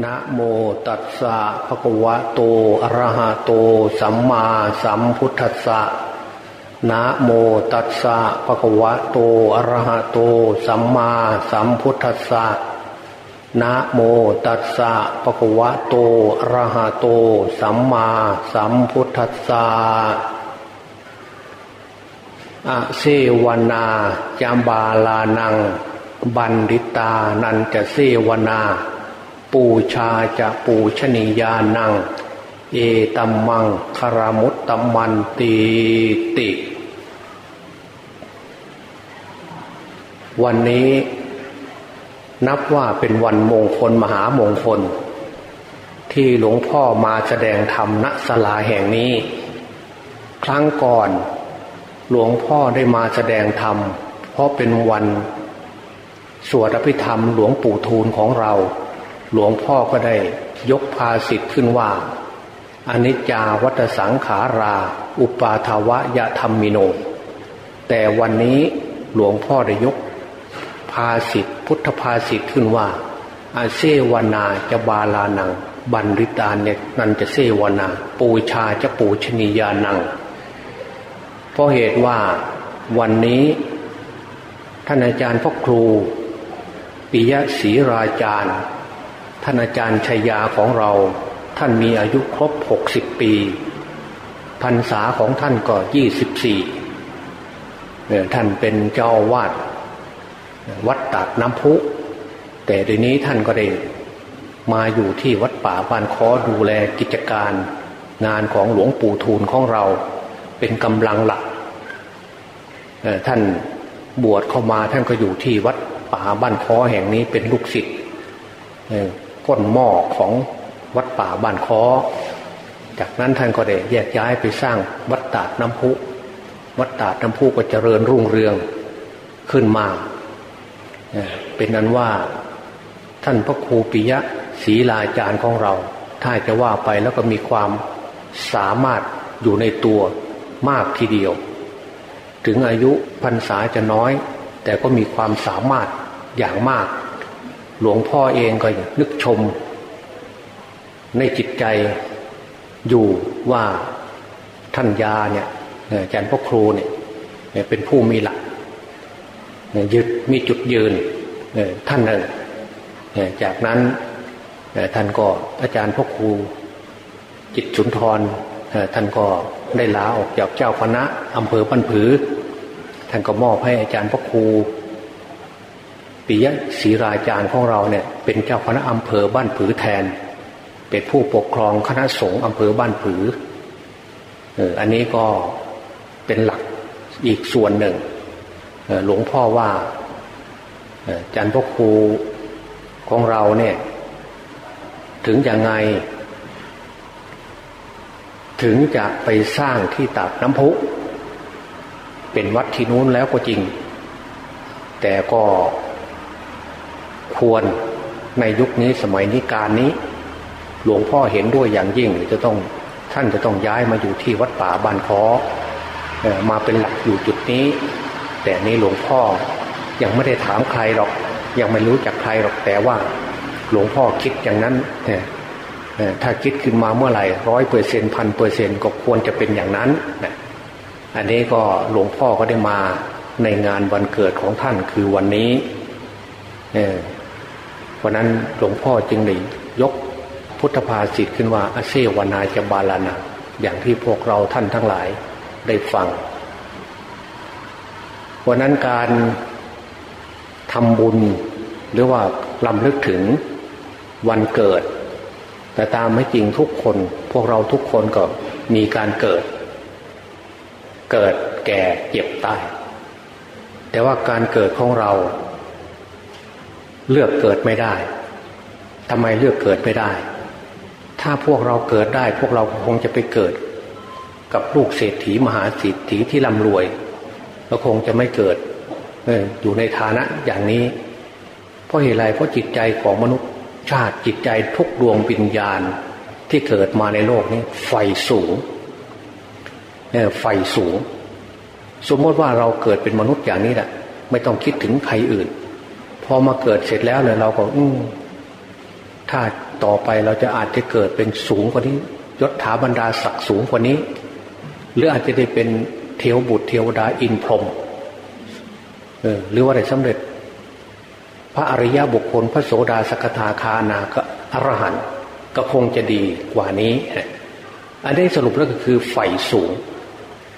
นะโมตัสสะภะคะวะโตอะระหะโต สัมมาสัมพุทธัสสะนะโมตัสสะภะคะวะโตอะระหะโต สัมมาสัมพุทธัสสะนะโมตัสสะภะคะวะโตอะระหะโต สัมมาสัมพุทธัสสะอะเซวนาจามบาลานัง บันดิตานันจะเซวนา ปูชาจะปูชนียานัง เอตัมมังคารมุตตัมมันตีติ วันนี้นับว่าเป็นวันมงคลมหามงคล ที่หลวงพ่อมาแสดงธรรมณศาลาแห่งนี้ ครั้งก่อนหลวงพ่อได้มาแสดงธรรม เพราะเป็นวันสวดอภิธรรมหลวงปู่ทูลของเรา หลวงพ่อก็ได้ยกภาสิทธิ์ขึ้นว่าอนิจจาวัตสังขารา อุปาทวะยะธรรมิโน แต่วันนี้หลวงพ่อได้ยก ภาสิทธิ์พุทธภาสิทธิ์ขึ้นว่า อาเซวนาจะบาลานัง บันริตาเนนันจะเซวนา ปูชาจะปูชนียานัง เพราะเหตุว่าวันนี้ท่านอาจารย์พ่อครูปิยะศรีราจารย์ ท่านอาจารย์ชัยยาของเรา ท่านมีอายุครบหกสิบปีพรรษาของท่านก็ยี่สิบสี่ท่านเป็นเจ้าวาดวัดตากน้ำพุ แต่เดี๋ยวนี้ท่านก็ได้มาอยู่ที่วัดป่าบ้านคอดูแลกิจการงานของหลวงปู่ทูลของเราเป็นกำลังหลัก ท่านบวชเข้ามาท่านก็อยู่ที่วัดป่าบ้านคอแห่งนี้เป็นลูกศิษย์ ก้นหม้อของวัดป่าบ้านคอจากนั้นท่านก็ได้แยกย้ายไปสร้างวัดตาดน้ำพุ วัดตาดน้ำพุก็เจริญรุ่งเรืองขึ้นมา เป็นนั้นว่าท่านพระครูปิยะศรีลาจารย์ของเรา ถ้าจะว่าไปแล้วก็มีความสามารถอยู่ในตัวมากทีเดียว ถึงอายุพรรษาจะน้อย แต่ก็มีความสามารถอย่างมาก หลวงพ่อเองก็นึกชม ในจิตใจอยู่ว่าท่านยาเนี่ยอาจารย์พ่อครูเนี่ยเป็นผู้มีหลักยึดมีจุดยืนท่านหนึ่งจากนั้นท่านก็อาจารย์พ่อครู จิตสุนทรท่านก็ได้ลาออกจากเจ้าคณะอำเภอปันผือ ท่านก็มอบให้อาจารย์พ่อครู ปิยะศรีราจารย์ของเราเนี่ยเป็นเจ้าคณะอำเภอบ้านผือแทน เป็นผู้ปกครองคณะสงฆ์อำเภอบ้านผือเอออันนี้ก็เป็นหลักอีกส่วนหนึ่งหลวงพ่อว่าจันทครูของเราเนี่ยถึงยังไง ถึงจะไปสร้างที่ตักน้ำพุ เป็นวัดที่นู้นแล้วก็จริง แต่ก็ ควรในยุคนี้สมัยนี้การนี้ หลวงพ่อเห็นด้วยอย่างยิ่งจะต้องท่านจะต้องย้ายมาอยู่ที่วัดป่าบ้านคอมาเป็นหลักอยู่จุดนี้ แต่นี้หลวงพ่อยังไม่ได้ถามใครหรอก ยังไม่รู้จักใครหรอกแต่ว่า หลวงพ่อคิดอย่างนั้นถ้าคิดขึ้นมาเมื่อไหร่ร้อยเปอร์เซ็นพันเปอร์เซ็นก็ควรจะเป็นอย่างนั้นอันนี้ก็หลวงพ่อก็ได้มาในงานวันเกิดของท่านคือวันนี้ เพราะนั้นหลวงพ่อจึงได้ยกพุทธภาษิตขึ้นว่าอาเซวนาจะบาลานาอย่างที่พวกเราท่านทั้งหลายได้ฟังวันนั้นการทำบุญหรือว่าลำลึกถึงวันเกิด แต่ตามไม่จริงทุกคน พวกเราทุกคนก็มีการเกิด เกิดแก่เจ็บตาย แต่ว่าการเกิดของเรา เลือกเกิดไม่ได้ทำไมเลือกเกิดไม่ได้ ถ้าพวกเราเกิดได้ พวกเราคงจะไปเกิด กับลูกเศรษฐีมหาเศรษฐีที่ร่ำรวยเราคงจะไม่เกิดออยู่ในฐานะอย่างนี้ เพราะเหตุไรเพราะจิตใจของมนุษย์ชาติจิตใจทุกดวงปิญญาณที่เกิดมาในโลกนี้ไฟสูงไฟสูง สมมติว่าเราเกิดเป็นมนุษย์อย่างนี้แหละไม่ต้องคิดถึงใครอื่น พอมาเกิดเสร็จแล้วเนี่ยเราก็อืถ้าต่อไปเราจะอาจจะเกิดเป็นสูงกว่านี้ยศถาบรรดาศักดิ์สูงกว่านี้ หรืออาจจะได้เป็นเทวบุตรเทวดาอินพรหมเออหรือว่าได้สำเร็จ พระอริยบุคคล พระโสดาสกทาคานาก็อรหันต์ก็คงจะดีกว่านี้ อันนี้สรุปแล้วก็คือไฟสูง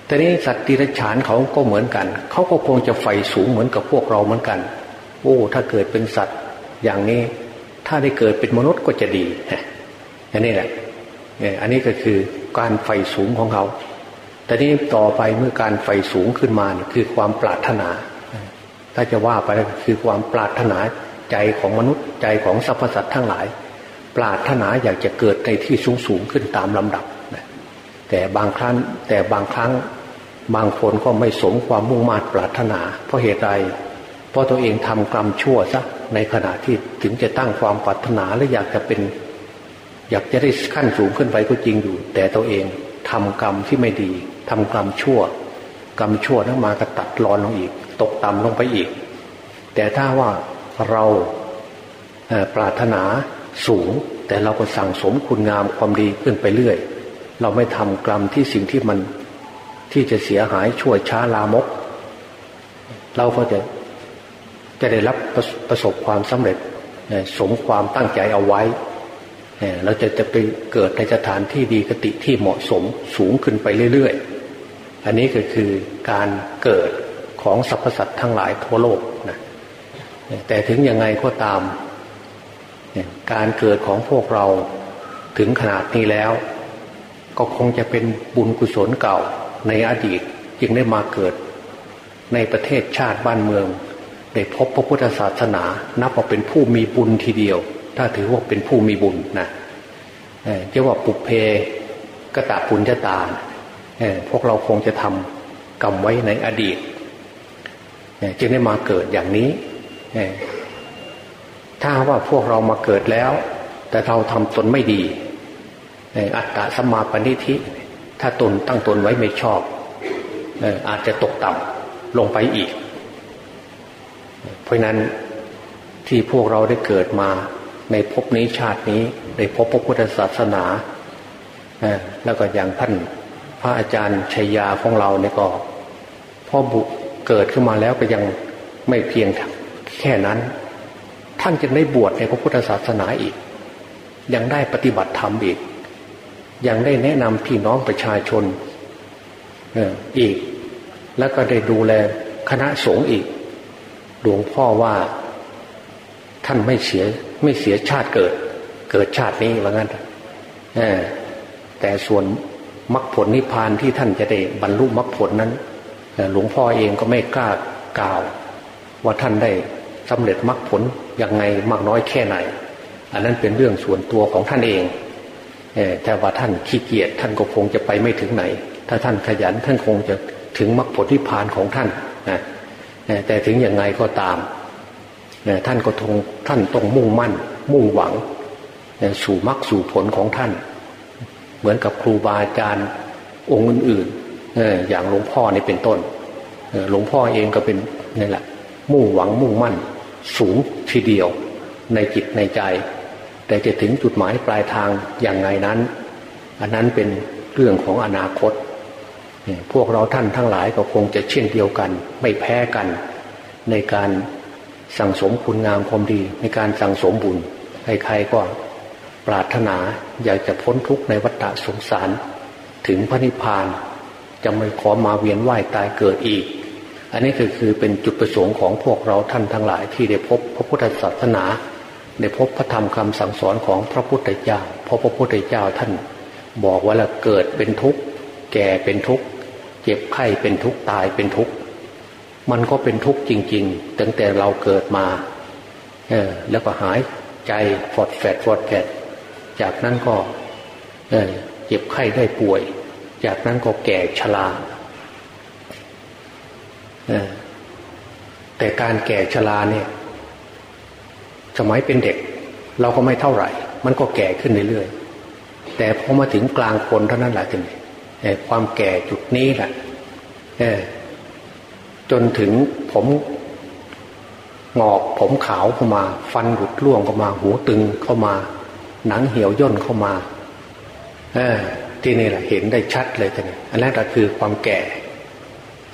แต่นี้สัตว์ติรฉานเขาก็เหมือนกัน เขาก็คงจะไฟสูงเหมือนกับพวกเราเหมือนกัน โอ้ถ้าเกิดเป็นสัตว์อย่างนี้ ถ้าได้เกิดเป็นมนุษย์ก็จะดีอันนี้แหละอันนี้ก็คือการไฟสูงของเขา แต่นี้ต่อไปเมื่อการไฟสูงขึ้นมาเนี่ยคือความปรารถนา ถ้าจะว่าไปคือความปรารถนาใจของมนุษย์ใจของสรรพสัตว์ทั้งหลาย ปรารถนาอยากจะเกิดในที่สูงสูงขึ้นตามลำดับแต่บางครั้งแต่บางครั้งบางคนก็ไม่สมความมุ่งมา่ปรารถนา เพราะเหตุใด เพราะตัวเองทำกรรมชั่วซะในขณะที่ถึงจะตั้งความปรารถนาและอยากจะเป็น อยากจะได้ขั้นสูงขึ้นไปก็จริงอยู่ แต่ตัวเองทำกรรมที่ไม่ดีทำกรรมชั่ว กรรมชั่วนั้นมากระตัดรอนลงอีก ตกต่ำลงไปอีก แต่ถ้าว่าเราปรารถนาสูง แต่เราก็สั่งสมคุณงามความดีขึ้นไปเรื่อย เราไม่ทำกรรมที่สิ่งที่มันที่จะเสียหายช่วยช้าลามก เราก็จะ จะได้รับประประสบความสำเร็จสมความตั้งใจเอาไว้เราจะจะไปเกิดในสถานที่ดีกติที่เหมาะสมสูงขึ้นไปเรื่อยๆ อันนี้ก็คือการเกิดของสรรพสัตว์ทั้งหลายทั่วโลกนะแต่ถึงยังไงก็ตาม การเกิดของพวกเราถึงขนาดนี้แล้ว ก็คงจะเป็นบุญกุศลเก่าในอดีต จึงได้มาเกิดในประเทศชาติบ้านเมือง ได้พบพระพุทธศาสนา นับว่าเป็นผู้มีบุญทีเดียว ถ้าถือว่าเป็นผู้มีบุญนะเรียกว่าปุเพกตะปุญญาตาพวกเราคงจะทำกรรมไว้ในอดีตจึงได้มาเกิดอย่างนี้ ถ้าว่าพวกเรามาเกิดแล้ว แต่เราทำตนไม่ดี อัตตาสมาปณิธิ ถ้าตนตั้งตนไว้ไม่ชอบ อาจจะตกต่ำลงไปอีก เพราะนั้นที่พวกเราได้เกิดมาในภพนี้ชาตินี้ได้พบพระพุทธศาสนาแล้วก็อย่างท่านพระอาจารย์ชัยยาของเราเนี่ยก็พ่อบุเกิดขึ้นมาแล้วก็ยังไม่เพียงแค่นั้น ท่านจะได้บวชในพระพุทธศาสนาอีก ยังได้ปฏิบัติธรรมอีก ยังได้แนะนำพี่น้องประชาชนอีก แล้วก็ได้ดูแลคณะสงฆ์อีก หลวงพ่อว่าท่านไม่เสียไม่เสียชาติเกิด เกิดชาตินี้ว่างั้นแต่ส่วนมรรคผลนิพพานที่ท่านจะได้บรรลุมรรคผลนั้นหลวงพ่อเองก็ไม่กล้ากล่าว ว่าท่านได้สำเร็จมรรคผลยังไงมากน้อยแค่ไหน อันนั้นเป็นเรื่องส่วนตัวของท่านเองแต่ว่าท่านขี้เกียจท่านก็คงจะไปไม่ถึงไหน ถ้าท่านขยันท่านคงจะถึงมรรคผลที่พานของท่านนะ แต่ถึงยังไงก็ตามท่านก็ทงท่านต้องมุ่งมั่น มุ่งหวัง สู่มรรคสู่ผลของท่าน เหมือนกับครูบาอาจารย์องค์อื่นๆอย่างหลวงพ่อนี่เป็นต้นหลวงพ่อเองก็เป็นนี่แหละ มุ่งหวังมุ่งมั่น สูงทีเดียวในจิตในใจ แต่จะถึงจุดหมายปลายทางอย่างไงนั้น อันนั้นเป็นเรื่องของอนาคต พวกเราท่านทั้งหลายก็คงจะเช่นเดียวกัน ไม่แพ้กัน ในการสั่งสมคุณงามความดี ในการสั่งสมบุญใครๆก็ปรารถนาอยากจะพ้นทุกข์ในวัฏสงสาร ถึงพระนิพพาน จะไม่ขอมาเวียนว่ายตายเกิดอีก อันนี้ก็คือเป็นจุดประสงค์ของพวกเราท่านทั้งหลายที่ได้พบพระพุทธศาสนาได้พบพระธรรมคำสั่งสอนของพระพุทธเจ้าเพราะพระพุทธเจ้าท่าน บอกว่าละเกิดเป็นทุกข์แก่เป็นทุกข์ เจ็บไข้เป็นทุกข์ตายเป็นทุกข์มันก็เป็นทุกข์จริง ๆ ตั้งแต่เราเกิดมาเออแล้วก็หายใจฟอดแฟดฟอดแฟดจากนั้นก็เออเจ็บไข้ได้ป่วย จากนั้นก็แก่ชราแต่การแก่ชราเนี่ย สมัยเป็นเด็ก เราก็ไม่เท่าไหร่ มันก็แก่ขึ้นเรื่อยๆแต่พอมาถึงกลางคนเท่านั้นแหละทีนี้ ความแก่จุดนี้แหละจนถึงผมงอกผมขาวเข้ามา ฟันหลุดร่วงเข้ามา หูตึงเข้ามา หนังเหี่ยวย่นเข้ามาที่นี่แหละเห็นได้ชัดเลยทีนี้อันแรกก็คือความแก่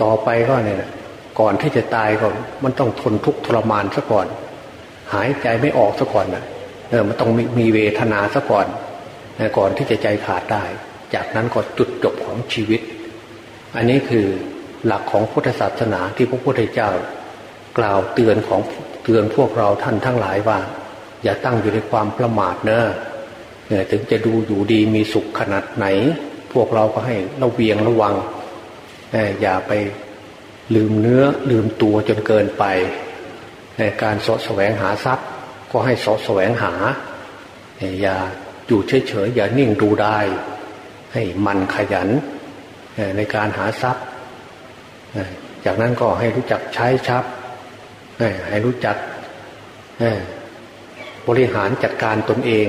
ต่อไปก็เนี่ยก่อนที่จะตายก็มันต้องทนทุกข์ทรมานซะก่อน หายใจไม่ออกซะก่อนนะเออมันต้องมีมีเวทนาซะก่อนก่อนที่จะใจขาดได้ จากนั้นก็จุดจบของชีวิต อันนี้คือหลักของพุทธศาสนาที่พระพุทธเจ้ากล่าวเตือนของเตือนพวกเราท่านทั้งหลายว่า อย่าตั้งอยู่ในความประมาทเนอะถึงจะดูอยู่ดีมีสุขขนาดไหน พวกเราก็ให้ระเวียงระวังอย่าไปลืมเนื้อลืมตัวจนเกินไป ในการสะแสวงหาทรัพย์ ก็ให้สะแสวงหา อย่าอยู่เฉยๆอย่านิ่งดูได้ ให้มันขยันในการหาทรัพย์ จากนั้นก็ให้รู้จักใช้ทรัพย์ให้รู้จักบริหารจัดการตนเอง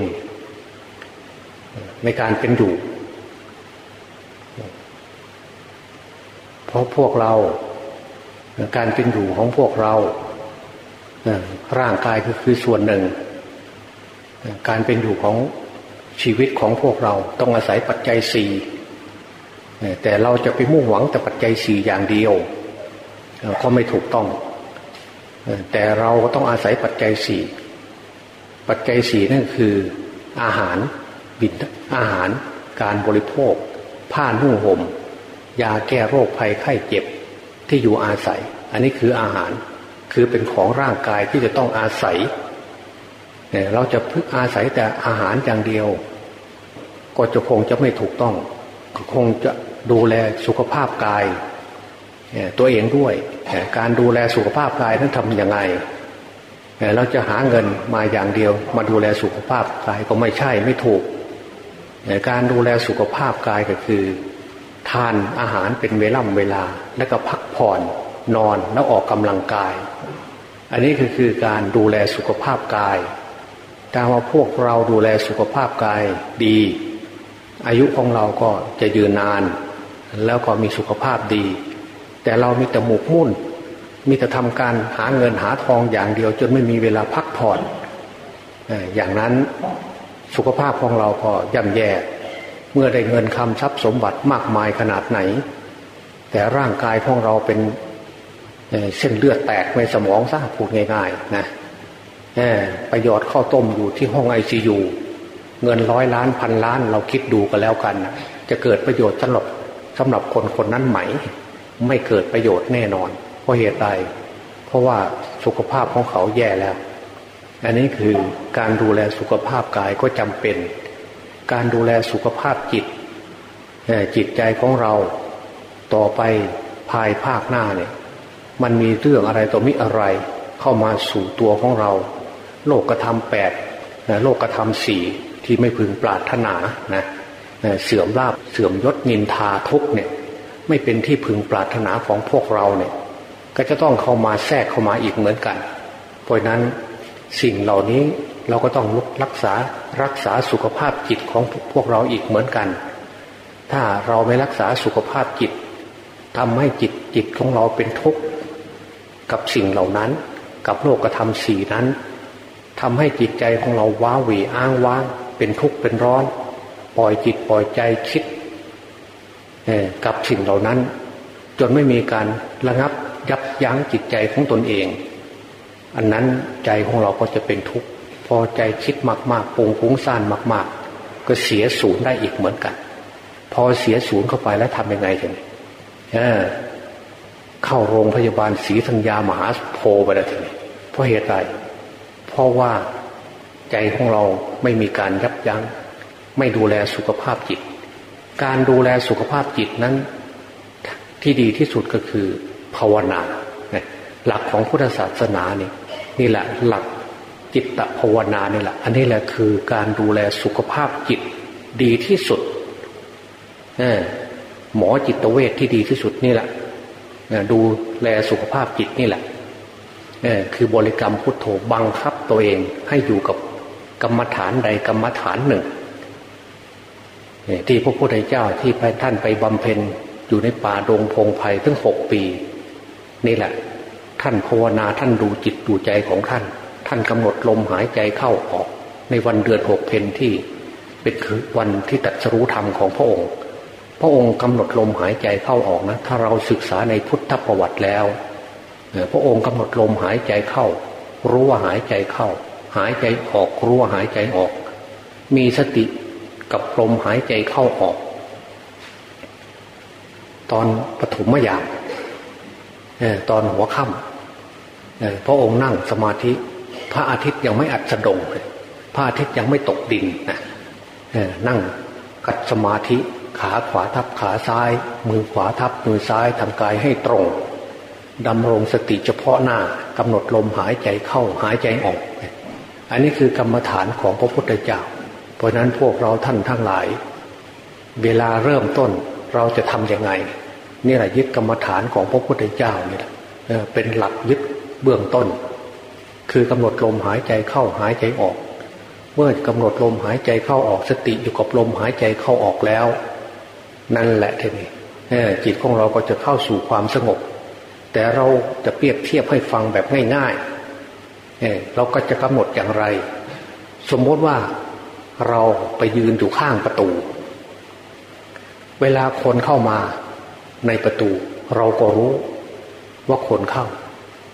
ในการเป็นอยู่ เพราะพวกเราการเป็นอยู่ของพวกเราร่างกายก็คือส่วนหนึ่ง การเป็นอยู่ของ ชีวิตของพวกเราต้องอาศัยปัจจัยสี่แต่เราจะไปมุ่งหวังแต่ปัจจัยสี่อย่างเดียวก็ไม่ถูกต้อง แต่เราก็ต้องอาศัยปัจจัยสี่ปัจจัยสี่นั่นคืออาหารบินอาหารการบริโภค ผ้านุ่งห่มยาแก้โรคภัยไข้เจ็บที่อยู่อาศัย อันนี้คืออาหารคือเป็นของร่างกายที่จะต้องอาศัย เนี่ยเราจะพึ่งอาศัยแต่อาหารอย่างเดียว ก็จะคงจะไม่ถูกต้อง คงจะดูแลสุขภาพกายตัวเองด้วยการดูแลสุขภาพกายนั้นทำยังไงเราจะหาเงินมาอย่างเดียว มาดูแลสุขภาพกายก็ไม่ใช่ไม่ถูก การดูแลสุขภาพกายก็คือ ทานอาหารเป็นเวล่ำเวลา แล้วก็พักผ่อนนอนแล้วออกกำลังกาย อันนี้คือคือการดูแลสุขภาพกาย ถ้าว่าพวกเราดูแลสุขภาพกายดี อายุของเราก็จะยืนนาน แล้วก็มีสุขภาพดี แต่เรามีแต่หมกมุ่น มีแต่ทำการหาเงินหาทองอย่างเดียว จนไม่มีเวลาพักผ่อน อย่างนั้นสุขภาพของเราก็ย่ำแย่ เมื่อได้เงินคำทรัพย์สมบัติมากมายขนาดไหน แต่ร่างกายของเราเป็นเส้นเลือดแตกในสมองซะพูดง่ายๆนะ ประโยชน์ข้าวต้มอยู่ที่ห้องไอซียูเงินร้อยล้านพันล้านเราคิดดูกันแล้วกัน จะเกิดประโยชน์สำหรับสำหรับคนคนนั้นไหม ไม่เกิดประโยชน์แน่นอน เพราะเหตุใดเพราะว่าสุขภาพของเขาแย่แล้ว อันนี้คือการดูแลสุขภาพกายก็จำเป็น การดูแลสุขภาพจิตจิตใจของเราต่อไปภายภาคหน้าเนี่ย มันมีเรื่องอะไรต่อมิอะไร เข้ามาสู่ตัวของเรา โลกกระทำแปดโลกกระทำสี่ที่ไม่พึงปรารถนานะเสื่อมลาบเสื่อมยศนินทาทุกเนี่ยไม่เป็นที่พึงปรารถนาของพวกเราเนี่ยก็จะต้องเข้ามาแทรกเข้ามาอีกเหมือนกัน เพราะนั้นสิ่งเหล่านี้เราก็ต้องรักษารักษาสุขภาพจิตของพวกเราอีกเหมือนกัน ถ้าเราไม่รักษาสุขภาพจิตทำให้จิตจิตของเราเป็นทุกข์กับสิ่งเหล่านั้น กับโลกธรรมสี่นั้น ทำให้จิตใจของเราว้าหวีอ้างว้าง เป็นทุกข์เป็นร้อน ปล่อยจิตปล่อยใจคิดกับสิ่งเหล่านั้น จนไม่มีการระงับยับยั้งจิตใจของตนเอง อันนั้นใจของเราก็จะเป็นทุกข์พอใจคิดมากๆปุงฟุ้งซ่านมาก ๆ ก็เสียศูนย์ได้อีกเหมือนกัน พอเสียศูนย์เข้าไปแล้วทำยังไงกันเเข้าโรงพยาบาลศรีธัญญามหาโพไปแล้วทีนี้เพราะเหตุใด เพราะว่าใจของเราไม่มีการยับยัง้ง ไม่ดูแลสุขภาพจิต การดูแลสุขภาพจิตนั้น ที่ดีที่สุดก็คือภาวนาหลักของพุทธศาสนานี่นี่แหละหลักจิตภาวนานี่แหละ อันนี้แหละคือการดูแลสุขภาพจิตดีที่สุดหมอจิตเวชที่ดีที่สุดนี่แหละดูแลสุขภาพจิตนี่แหละคือบริกรรมพุทโธบังคับ ตัวเองให้อยู่กับกรรมฐานใดกรรมฐานหนึ่งที่พระพุทธเจ้าที่ท่านไปบำเพ็ญอยู่ในป่าดงพงไพ่ตั้งหกปี นี่แหละ ท่านภาวนาท่านดูจิตดูใจของท่าน ท่านกำหนดลมหายใจเข้าออก ในวันเดือนหกเพนที่เป็นคือวันที่ตัดสรู้ธรรมของพระองค์ พระองค์กำหนดลมหายใจเข้าออกนะ ถ้าเราศึกษาในพุทธประวัติแล้วพระองค์กำหนดลมหายใจเข้า รู้ว่าหายใจเข้า หายใจออกรู้ว่าหายใจออก มีสติกับลมหายใจเข้าออก ตอนปฐมยามตอนหัวค่ำพระองค์นั่งสมาธิ พระอาทิตย์ยังไม่อัดสดงเลยพระอาทิตย์ยังไม่ตกดินนะนั่งกัดสมาธิ ขาขวาทับขาซ้าย มือขวาทับมือซ้ายทำกายให้ตรง ดำรงสติเฉพาะหน้ากำหนดลมหายใจเข้าหายใจออก อันนี้คือกรรมฐานของพระพุทธเจ้า เพราะนั้นพวกเราท่านทั้งหลาย เวลาเริ่มต้นเราจะทำยังไงนี่แหละยึดกรรมฐานของพระพุทธเจ้านี่แหละเป็นหลักยึดเบื้องต้น คือกำหนดลมหายใจเข้าหายใจออก เมื่อกำหนดลมหายใจเข้าออกสติอยู่กับลมหายใจเข้าออกแล้ว นั่นแหละทีนี้จิตของเราก็จะเข้าสู่ความสงบ แต่เราจะเปรียบเทียบให้ฟังแบบง่ายๆเเราก็จะกำหนดอย่างไร สมมติว่าเราไปยืนอยู่ข้างประตู เวลาคนเข้ามาในประตู เราก็รู้ว่าคนเข้า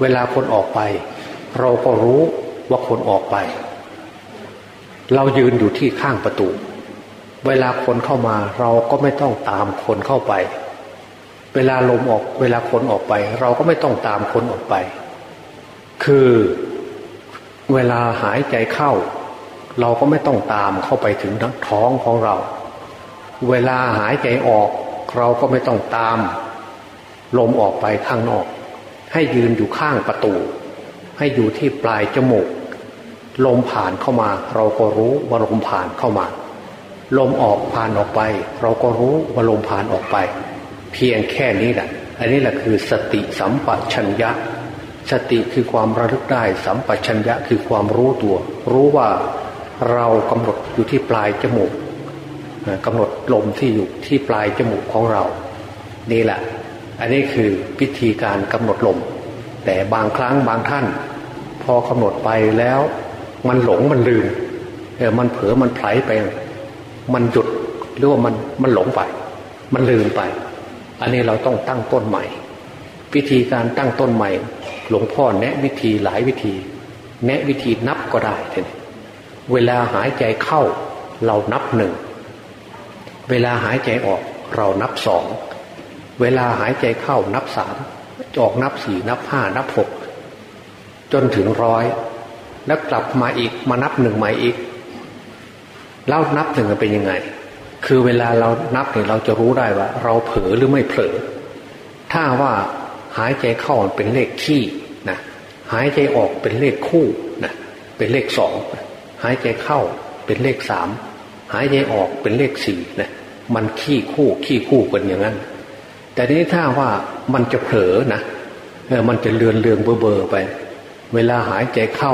เวลาคนออกไป เราก็รู้ว่าคนออกไป เรายืนอยู่ที่ข้างประตู เวลาคนเข้ามาเราก็ไม่ต้องตามคนเข้าไป เวลาลมออกเวลาคนออกไป เราก็ไม่ต้องตามคนออกไป คือเวลาหายใจเข้า เราก็ไม่ต้องตามเข้าไปถึงท้องของเรา เวลาหายใจออก เราก็ไม่ต้องตาม ลมออกไปข้างนอก ให้ยืนอยู่ข้างประตู ให้อยู่ที่ปลายจมูก ลมผ่านเข้ามา เราก็รู้ว่าลมผ่านเข้ามา ลมออกผ่านออกไป เราก็รู้ว่าลมผ่านออกไป เพียงแค่นี้แหละอันนี้แหละคือสติสัมปชัญญะ สติคือความระลึกได้ สัมปชัญญะคือความรู้ตัว รู้ว่าเรากำหนดอยู่ที่ปลายจมูกกำหนดลมที่อยู่ที่ปลายจมูกของเรา นี่แหละ อันนี้คือวิธีการกำหนดลม แต่บางครั้งบางท่าน พอกำหนดไปแล้วมันหลงมันลืมเออมันเผลอมันไผลไป มันหยุดหรือว่ามันมันหลงไป มันลืมไป อันนี้เราต้องตั้งต้นใหม่ วิธีการตั้งต้นใหม่ หลวงพ่อแนะวิธีหลายวิธี แนะวิธีนับก็ได้ท่านเวลาหายใจเข้าเรานับหนึ่ง เวลาหายใจออกเรานับสอง เวลาหายใจเข้านับสามออกนับสี่นับห้านับหกจนถึงร้อย แล้วกลับมาอีกมานับหนึ่งใหม่อีก แล้วนับหนึ่งเป็นยังไง คือเวลาเรานับเนี่ยเราจะรู้ได้ว่า เราเผลอหรือไม่เผลอ ถ้าว่าหายใจเข้าเป็นเลขขี้นะหายใจออกเป็นเลขคู่นะเป็นเลขสองหายใจเข้าเป็นเลขสามหายใจออกเป็นเลขสี่นะมันขี้คู่ขี้คู่กันอย่างนั้น แต่นี้ถ้าว่ามันจะเผลอนะเออมันจะเลือนเลืองเบอเบอไป เวลาหายใจเข้า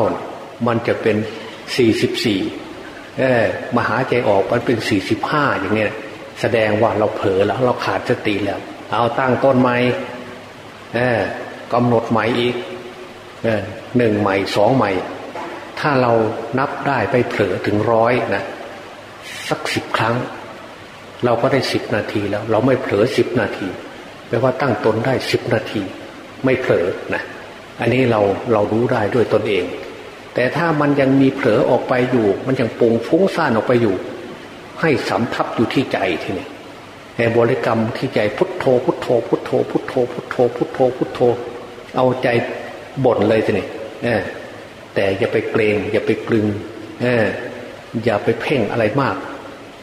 มันจะเป็นสี่สิบสี่ เออมหาใจออกมันเป็นสี่สิบห้าอย่างเนี้ยแสดงว่าเราเผลอแล้วเราขาดสติแล้ว เอาตั้งต้นใหม่เออกำหนดใหม่อีกเออหนึ่งใหม่สองใหม่ ถ้าเรานับได้ไปเผลอถึงร้อยนะสักสิบครั้ง เราก็ได้สิบนาทีแล้ว เราไม่เผลอสิบนาทีแปลว่าตั้งตนได้สิบนาที ไม่เผลอนะอันนี้เราเรารู้ได้ด้วยตนเอง แต่ถ้ามันยังมีเผลอออกไปอยู่ มันยังปุงฟุ้งซ่านออกไปอยู่ ให้สำทับอยู่ที่ใจทีนี้ในบริกรรมที่ใจพุทโธ พุทโธ พุทโธ พุทโธ พุทโธ พุทโธ พุทโธ เอาใจบ่นเลยทีนี้แต่อย่าไปเกรง อย่าไปกลึงอย่าไปเพ่งอะไรมาก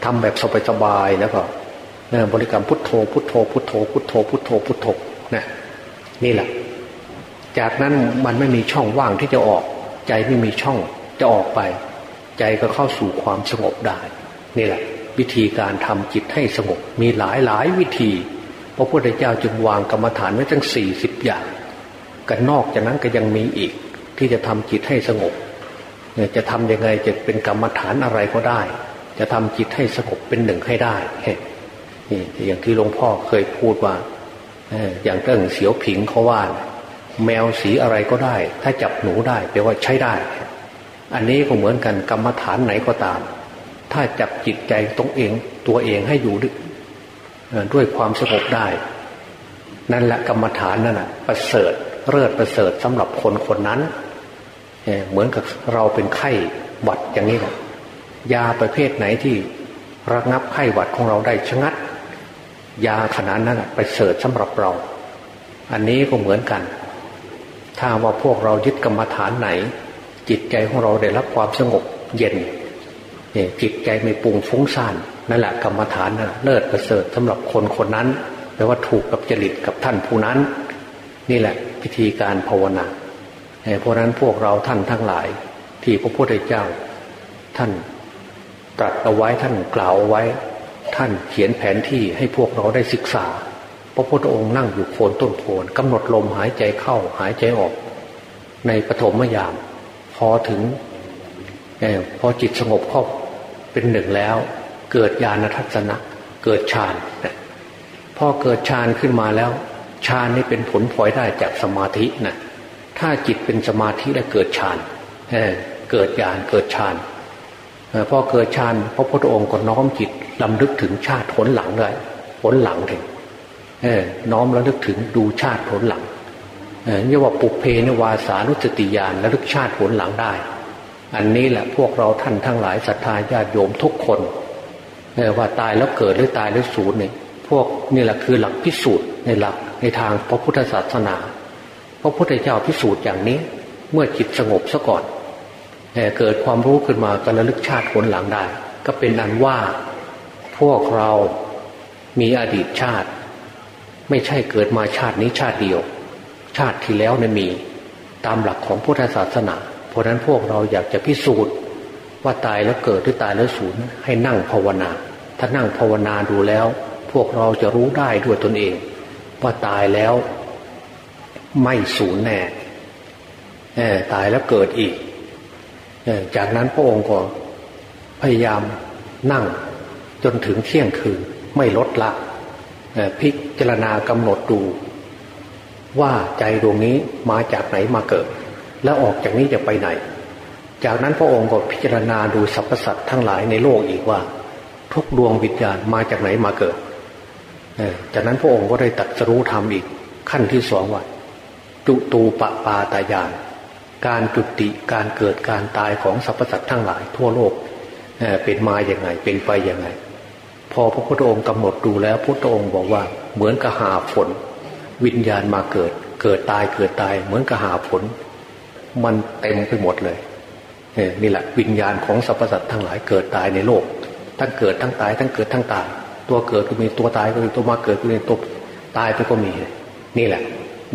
ทำแบบสบายๆแล้วก็บริกรรมพุทโธ พุทโธ พุทโธ พุทโธ พุทโธ พุทโธนะนี่แหละ จากนั้นมันไม่มีช่องว่างที่จะออก ใจไม่มีช่องจะออกไป ใจก็เข้าสู่ความสงบได้นี่แหละ วิธีการทำจิตให้สงบมีหลายหลายวิธีพระพุทธเจ้าจึงวางกรรมฐานไว้ทั้งสี่สิบอย่างกันนอกจากนั้นก็ยังมีอีก ที่จะทำจิตให้สงบจะทำยังไงจะเป็นกรรมฐานอะไรก็ได้ จะทำจิตให้สงบเป็นหนึ่งให้ได้นี่อย่างที่หลวงพ่อเคยพูดว่าอย่างเรื่องเสียวผิงเขาว่า แมวสีอะไรก็ได้ ถ้าจับหนูได้แปลว่าใช้ได้ อันนี้ก็เหมือนกันกรรมฐานไหนก็ตาม ถ้าจับจิตใจตรงเองตัวเองให้อยู่ด้วยความสงบได้ นั่นแหละกรรมฐานนั่นแหะประเสริฐเลิศประเสริฐสำหรับคนคนนั้นเหมือนกับเราเป็นไข้หวัดอย่างนี้แหละยาประเภทไหนที่ระงับไข้หวัดของเราได้ชะงัด ยาขนาดนั้นไปเสริฐสำหรับเรา อันนี้ก็เหมือนกัน ถ้าว่าพวกเรายึดกรรมฐานไหน จิตใจของเราได้รับความสงบเย็นเนี่ยจิตใจไม่ปุงฟุ้งซ่านนั่นแหละกรรมฐานนะเลิศประเสริฐสำหรับคนคนนั้นแปลว่าถูกกับจริตกับท่านผู้นั้น นี่แหละพิธีการภาวนาเพราะนั้นพวกเราท่านทั้งหลาย ที่พระพุทธเจ้า ท่านตรัสเอาไว้ท่านกล่าวเอาไว้ ท่านเขียนแผนที่ให้พวกเราได้ศึกษา ระพุทธองค์นั่งอยู่โคนต้นโพนกำหนดลมหายใจเข้าหายใจออก ในปฐมยาม พอถึงพอจิตสงบเข้าเป็นหนึ่งแล้ว เกิดญาณทัศนะ เกิดฌานพอเกิดฌานขึ้นมาแล้วฌานนี่เป็นผลพลอยได้จากสมาธินะถ้าจิตเป็นสมาธิแล้วเกิดฌานเกิดญาณเกิดฌานพอเกิดฌานพระพุทธองค์ก็น้อมจิตลำลึกถึงชาติผลหลังเลยผลหลังถึง น้อมระลึกถึงดูชาติผลหลังเรียกว่าปุเพนวาสานุสติญาณระลึกชาติผลหลังได้ อันนี้แหละพวกเราท่านทั้งหลายศรัทธาญาติโยมทุกคนว่าตายแล้วเกิดหรือตายแล้วสูญเนี่ยพวกนี่แหละคือหลักพิสูจน์ในหลักในทางพระพุทธศาสนาพระพุทธเจ้าพิสูจน์อย่างนี้ เมื่อจิตสงบซะก่อนเกิดความรู้ขึ้นมาก็ระลึกชาติผลหลังได้ ก็เป็นอันว่าพวกเรามีอดีตชาติ ไม่ใช่เกิดมาชาตินี้ชาติเดียว ชาติที่แล้วเนี่ยมี ตามหลักของพุทธศาสนา เพราะนั้นพวกเราอยากจะพิสูจน์ ว่าตายแล้วเกิดหรือตายแล้วสูญให้นั่งภาวนา ถ้านั่งภาวนาดูแล้ว พวกเราจะรู้ได้ด้วยตนเอง ว่าตายแล้ว ไม่สูญแน่ตายแล้วเกิดอีกจากนั้นพระองค์ก็พยายามนั่งจนถึงเที่ยงคืนไม่ลดละ พิจารณากำหนดดูว่าใจดวงนี้มาจากไหนมาเกิด แล้วออกจากนี้จะไปไหน จากนั้นพระองค์ก็พิจารณาดูสรรพสัตว์ทั้งหลายในโลกอีกว่า ทุกดวงวิญญาณมาจากไหนมาเกิดจากนั้นพระองค์ก็ได้ตัดสรู้ธรรมอีกขั้นที่สองว่าจุตูปปาตายานการจุติการเกิดการตายของสรรพสัตว์ทั้งหลายทั่วโลกเป็นมาอย่างไง เป็นไปอย่างไง พอพระพุทธองค์กำหนดดูแล้วพระพุทธองค์บอกว่าเหมือนกับหาฝน วิญญาณมาเกิด เกิดตายเกิดตาย เหมือนกับหาฝน มันเต็มไปหมดเลยนี่แหละวิญญาณของสรรพสัตว์ทั้งหลายเกิดตายในโลก ทั้งเกิดทั้งตายทั้งเกิดทั้งตาย ตัวเกิดก็มีตัวตายก็มีตัวมาเกิดก็มีตัวตายไปก็มี นี่แหละ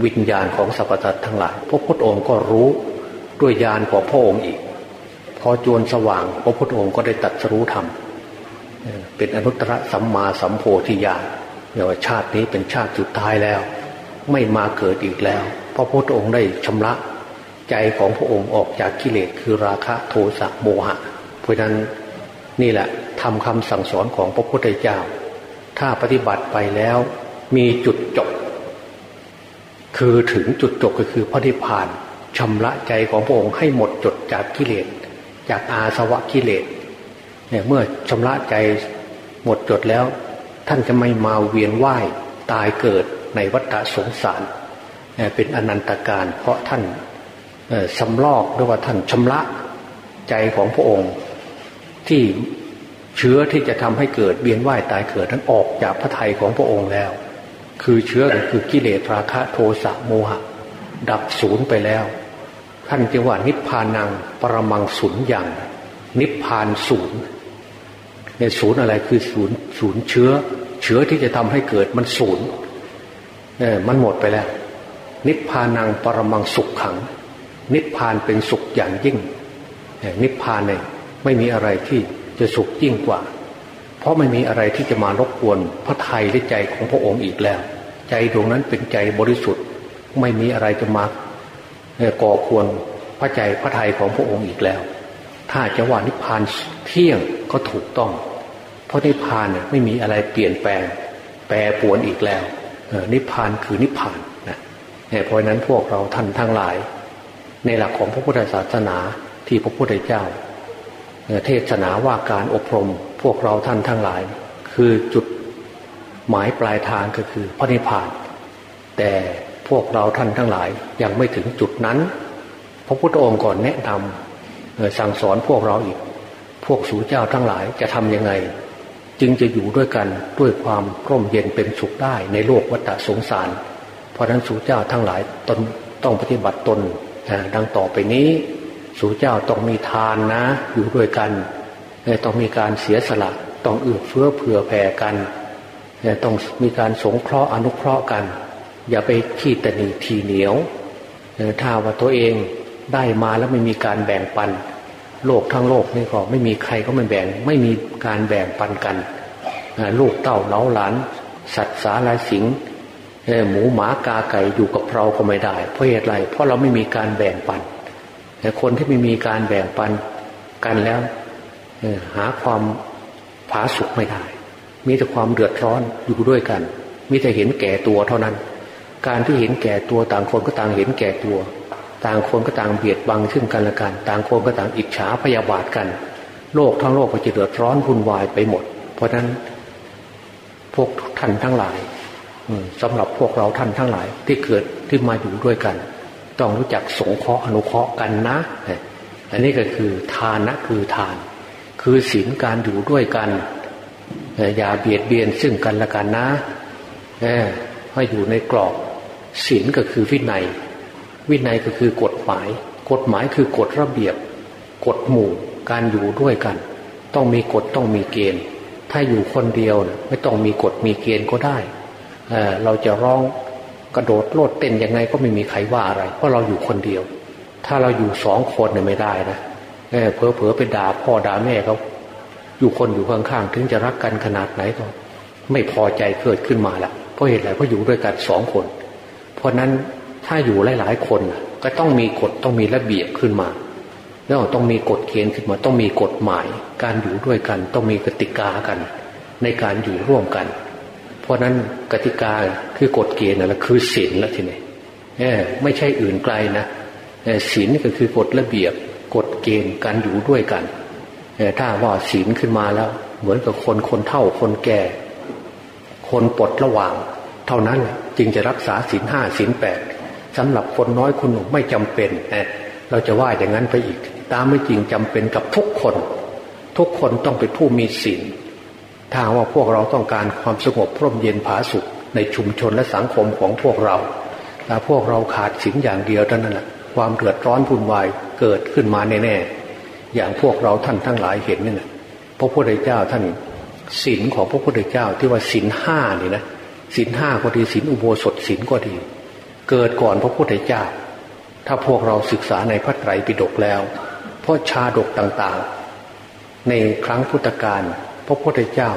วิญญาณของสรรพสัตว์ทั้งหลายพระพุทธองค์ก็รู้ด้วยญาณของพระองค์อีก พอจวนสว่างพระพุทธองค์ก็ได้ตัดสรู้ธรรม เป็นอนุตตรสัมมาสัมโพธิญาณเรียกว่าชาตินี้เป็นชาติสุดท้ายแล้ว ไม่มาเกิดอีกแล้วพระพุทธองค์ได้ชำระใจของพระองค์ออกจากกิเลสคือราคะโทสะโมหะ เพราะนั้นนี่แหละทำคำสั่งสอนของพระพุทธเจ้า ถ้าปฏิบัติไปแล้วมีจุดจบ คือถึงจุดจบก็คือพระนิพพานชำระใจของพระองค์ให้หมดจดจากกิเลส จากอาสวะกิเลส เนี่ยเมื่อชำระใจหมดจดแล้ว ท่านจะไม่มาเวียนว่ายตายเกิดในวัฏสงสาร เป็นอนันตการเพราะท่านสำลอกหรือว่าท่านชำระใจของพระองค์ ที่เชื้อที่จะทำให้เกิดเวียนว่ายตายเกิดนั้นออกจากพระทัยของพระองค์แล้ว คือเชื้อก็คือกิเลสราคะโทสะโมหะ ดับศูนย์ไปแล้ว ท่านจึงว่านิพพานังปรมังศูนย์อย่าง นิพพานศูนย์ ในศูนย์อะไรคือศูนย์ศูนย์เชื้อ เชื้อที่จะทำให้เกิดมันศูนย์เออมันหมดไปแล้ว นิพพานังปรมังสุขขัง นิพพานเป็นสุขอย่างยิ่งนิพพานเนี่ยไม่มีอะไรที่จะสุขยิ่งกว่า เพราะไม่มีอะไรที่จะมารบกวนพระไทยและใจของพระองค์อีกแล้ว ใจดวงนั้นเป็นใจบริสุทธิ์ ไม่มีอะไรจะมาก่อควรพระใจพระไทยของพระองค์อีกแล้ว ถ้าจะว่านิพพานเที่ยงก็ถูกต้อง เพราะนิพพานเนี่ยไม่มีอะไรเปลี่ยนแปลง แปรปวนอีกแล้วนิพพานคือนิพพานนะเพราะนั้นพวกเราท่านทั้งหลาย ในหลักของพระพุทธศาสนาที่พระพุทธเจ้าเทศนาว่าการอบรมพวกเราท่านทั้งหลาย คือจุดหมายปลายทางก็คือพระนิพพาน แต่พวกเราท่านทั้งหลายยังไม่ถึงจุดนั้น พระพุทธองค์ก่อนแนะนำ สั่งสอนพวกเราอีก พวกสูเจ้าทั้งหลายจะทำยังไง จึงจะอยู่ด้วยกันด้วยความร่มเย็นเป็นสุขได้ในโลกวัฏสงสาร เพราะนั้นสูเจ้าทั้งหลายตนต้องปฏิบัติตนดังต่อไปนี้สูเจ้าต้องมีทานนะ อยู่ด้วยกันต้องมีการเสียสละต้องเอื้อเฟื้อเผื่อแผ่กันต้องมีการสงเคราะห์อนุเคราะห์กัน อย่าไปขี้ตนีทีเหนียวถ้าว่าตัวเอง ได้มาแล้วไม่มีการแบ่งปัน โลกทั้งโลกนี่ก็ไม่มีใครก็ไม่แบ่ง ไม่มีการแบ่งปันกัน ลูกเต้าเล้าหลาน สัตว์สาลายสิงหมูหมากาไก่อยู่กับเราก็ไม่ได้ เพราะเหตุไรเพราะเราไม่มีการแบ่งปันแต่คนที่ไม่มีการแบ่งปันกันแล้วหาความผาสุกไม่ได้ มีแต่ความเดือดร้อนอยู่ด้วยกัน มีแต่เห็นแก่ตัวเท่านั้น การที่เห็นแก่ตัวต่างคนก็ต่างเห็นแก่ตัว ต่างคนก็ต่างเบียดบังซึ่งกันและกัน ต่างคนก็ต่างอิจฉาพยาบาทกัน โลกทั้งโลกก็จะเดือดร้อนวุ่นวายไปหมด เพราะนั้นพวกท่านทั้งหลายสำหรับพวกเราท่านทั้งหลายที่เกิดที่มาอยู่ด้วยกัน ต้องรู้จักสงเคราะห์อนุเคราะห์กันนะ อันนี้ก็คือทานนะคือทาน คือศีลการอยู่ด้วยกันอย่าเบียดเบียนซึ่งกันและกันนะให้อยู่ในกรอบศีลก็คือวินัย วินัยก็คือกฎหมาย กฎหมายคือกฎระเบียบ กฎหมู่การอยู่ด้วยกัน ต้องมีกฎต้องมีเกณฑ์ ถ้าอยู่คนเดียวไม่ต้องมีกฎมีเกณฑ์ก็ได้เราจะร้องกระโดดโลดเต้นยังไงก็ไม่มีใครว่าอะไร เพราะเราอยู่คนเดียว ถ้าเราอยู่สองคนเนี่ยไม่ได้นะเพอเพอไปด่าพ่อด่าแม่เขาอยู่คนอยู่ข้างๆถึงจะรักกันขนาดไหนก็ไม่พอใจเกิดขึ้นมาละเพราะเหตุอะไรเพราะอยู่ด้วยกันสองคน เพราะนั้น ถ้าอยู่หลายๆคนก็ต้องมีกฎต้องมีระเบียบขึ้นมาแล้วต้องมีกฎเกณฑ์ขึ้นมาต้องมีกฎหมาย การอยู่ด้วยกัน ต้องมีกติกากัน ในการอยู่ร่วมกัน เพราะนั้นกติกาคือกฎเกณฑ์นั่นแหละคือศีลแล้วทีนี้ไม่ใช่อื่นไกลนะศีลก็คือกฎระเบียบกฎเกณฑ์การอยู่ด้วยกันถ้าว่าศีลขึ้นมาแล้ว เหมือนกับคนคนเท่าคนแก่ คนปลดระหว่าง เท่านั้นจึงจะรักษาศีลห้าศีลแปด สำหรับคนน้อยคนหนุ่มไม่จำเป็นเราจะว่าอย่างนั้นไปอีก ตามไม่จริงจำเป็นกับทุกคน ทุกคนต้องเป็นผู้มีศีลถ้าว่าพวกเราต้องการความสงบพร่มเย็นผาสุขในชุมชนและสังคมของพวกเราแต่พวกเราขาดสิ่งอย่างเดียวเท่านั้นแหละความเดือดร้อนวุ่นวายเกิดขึ้นมาแน่ๆอย่างพวกเราท่านทั้งหลายเห็นนี่นะพระพุทธเจ้าท่านศีลของพระพุทธเจ้าที่ว่าศีลห้านี่นะศีลห้าก็ดีศีลอุโบสถศีลก็ดี เกิดก่อนพระพุทธเจ้า ถ้าพวกเราศึกษาในพระไตรปิฎกแล้วเพราะชาดกต่างๆ ในครั้งพุทธกาลพระพุทธเจ้า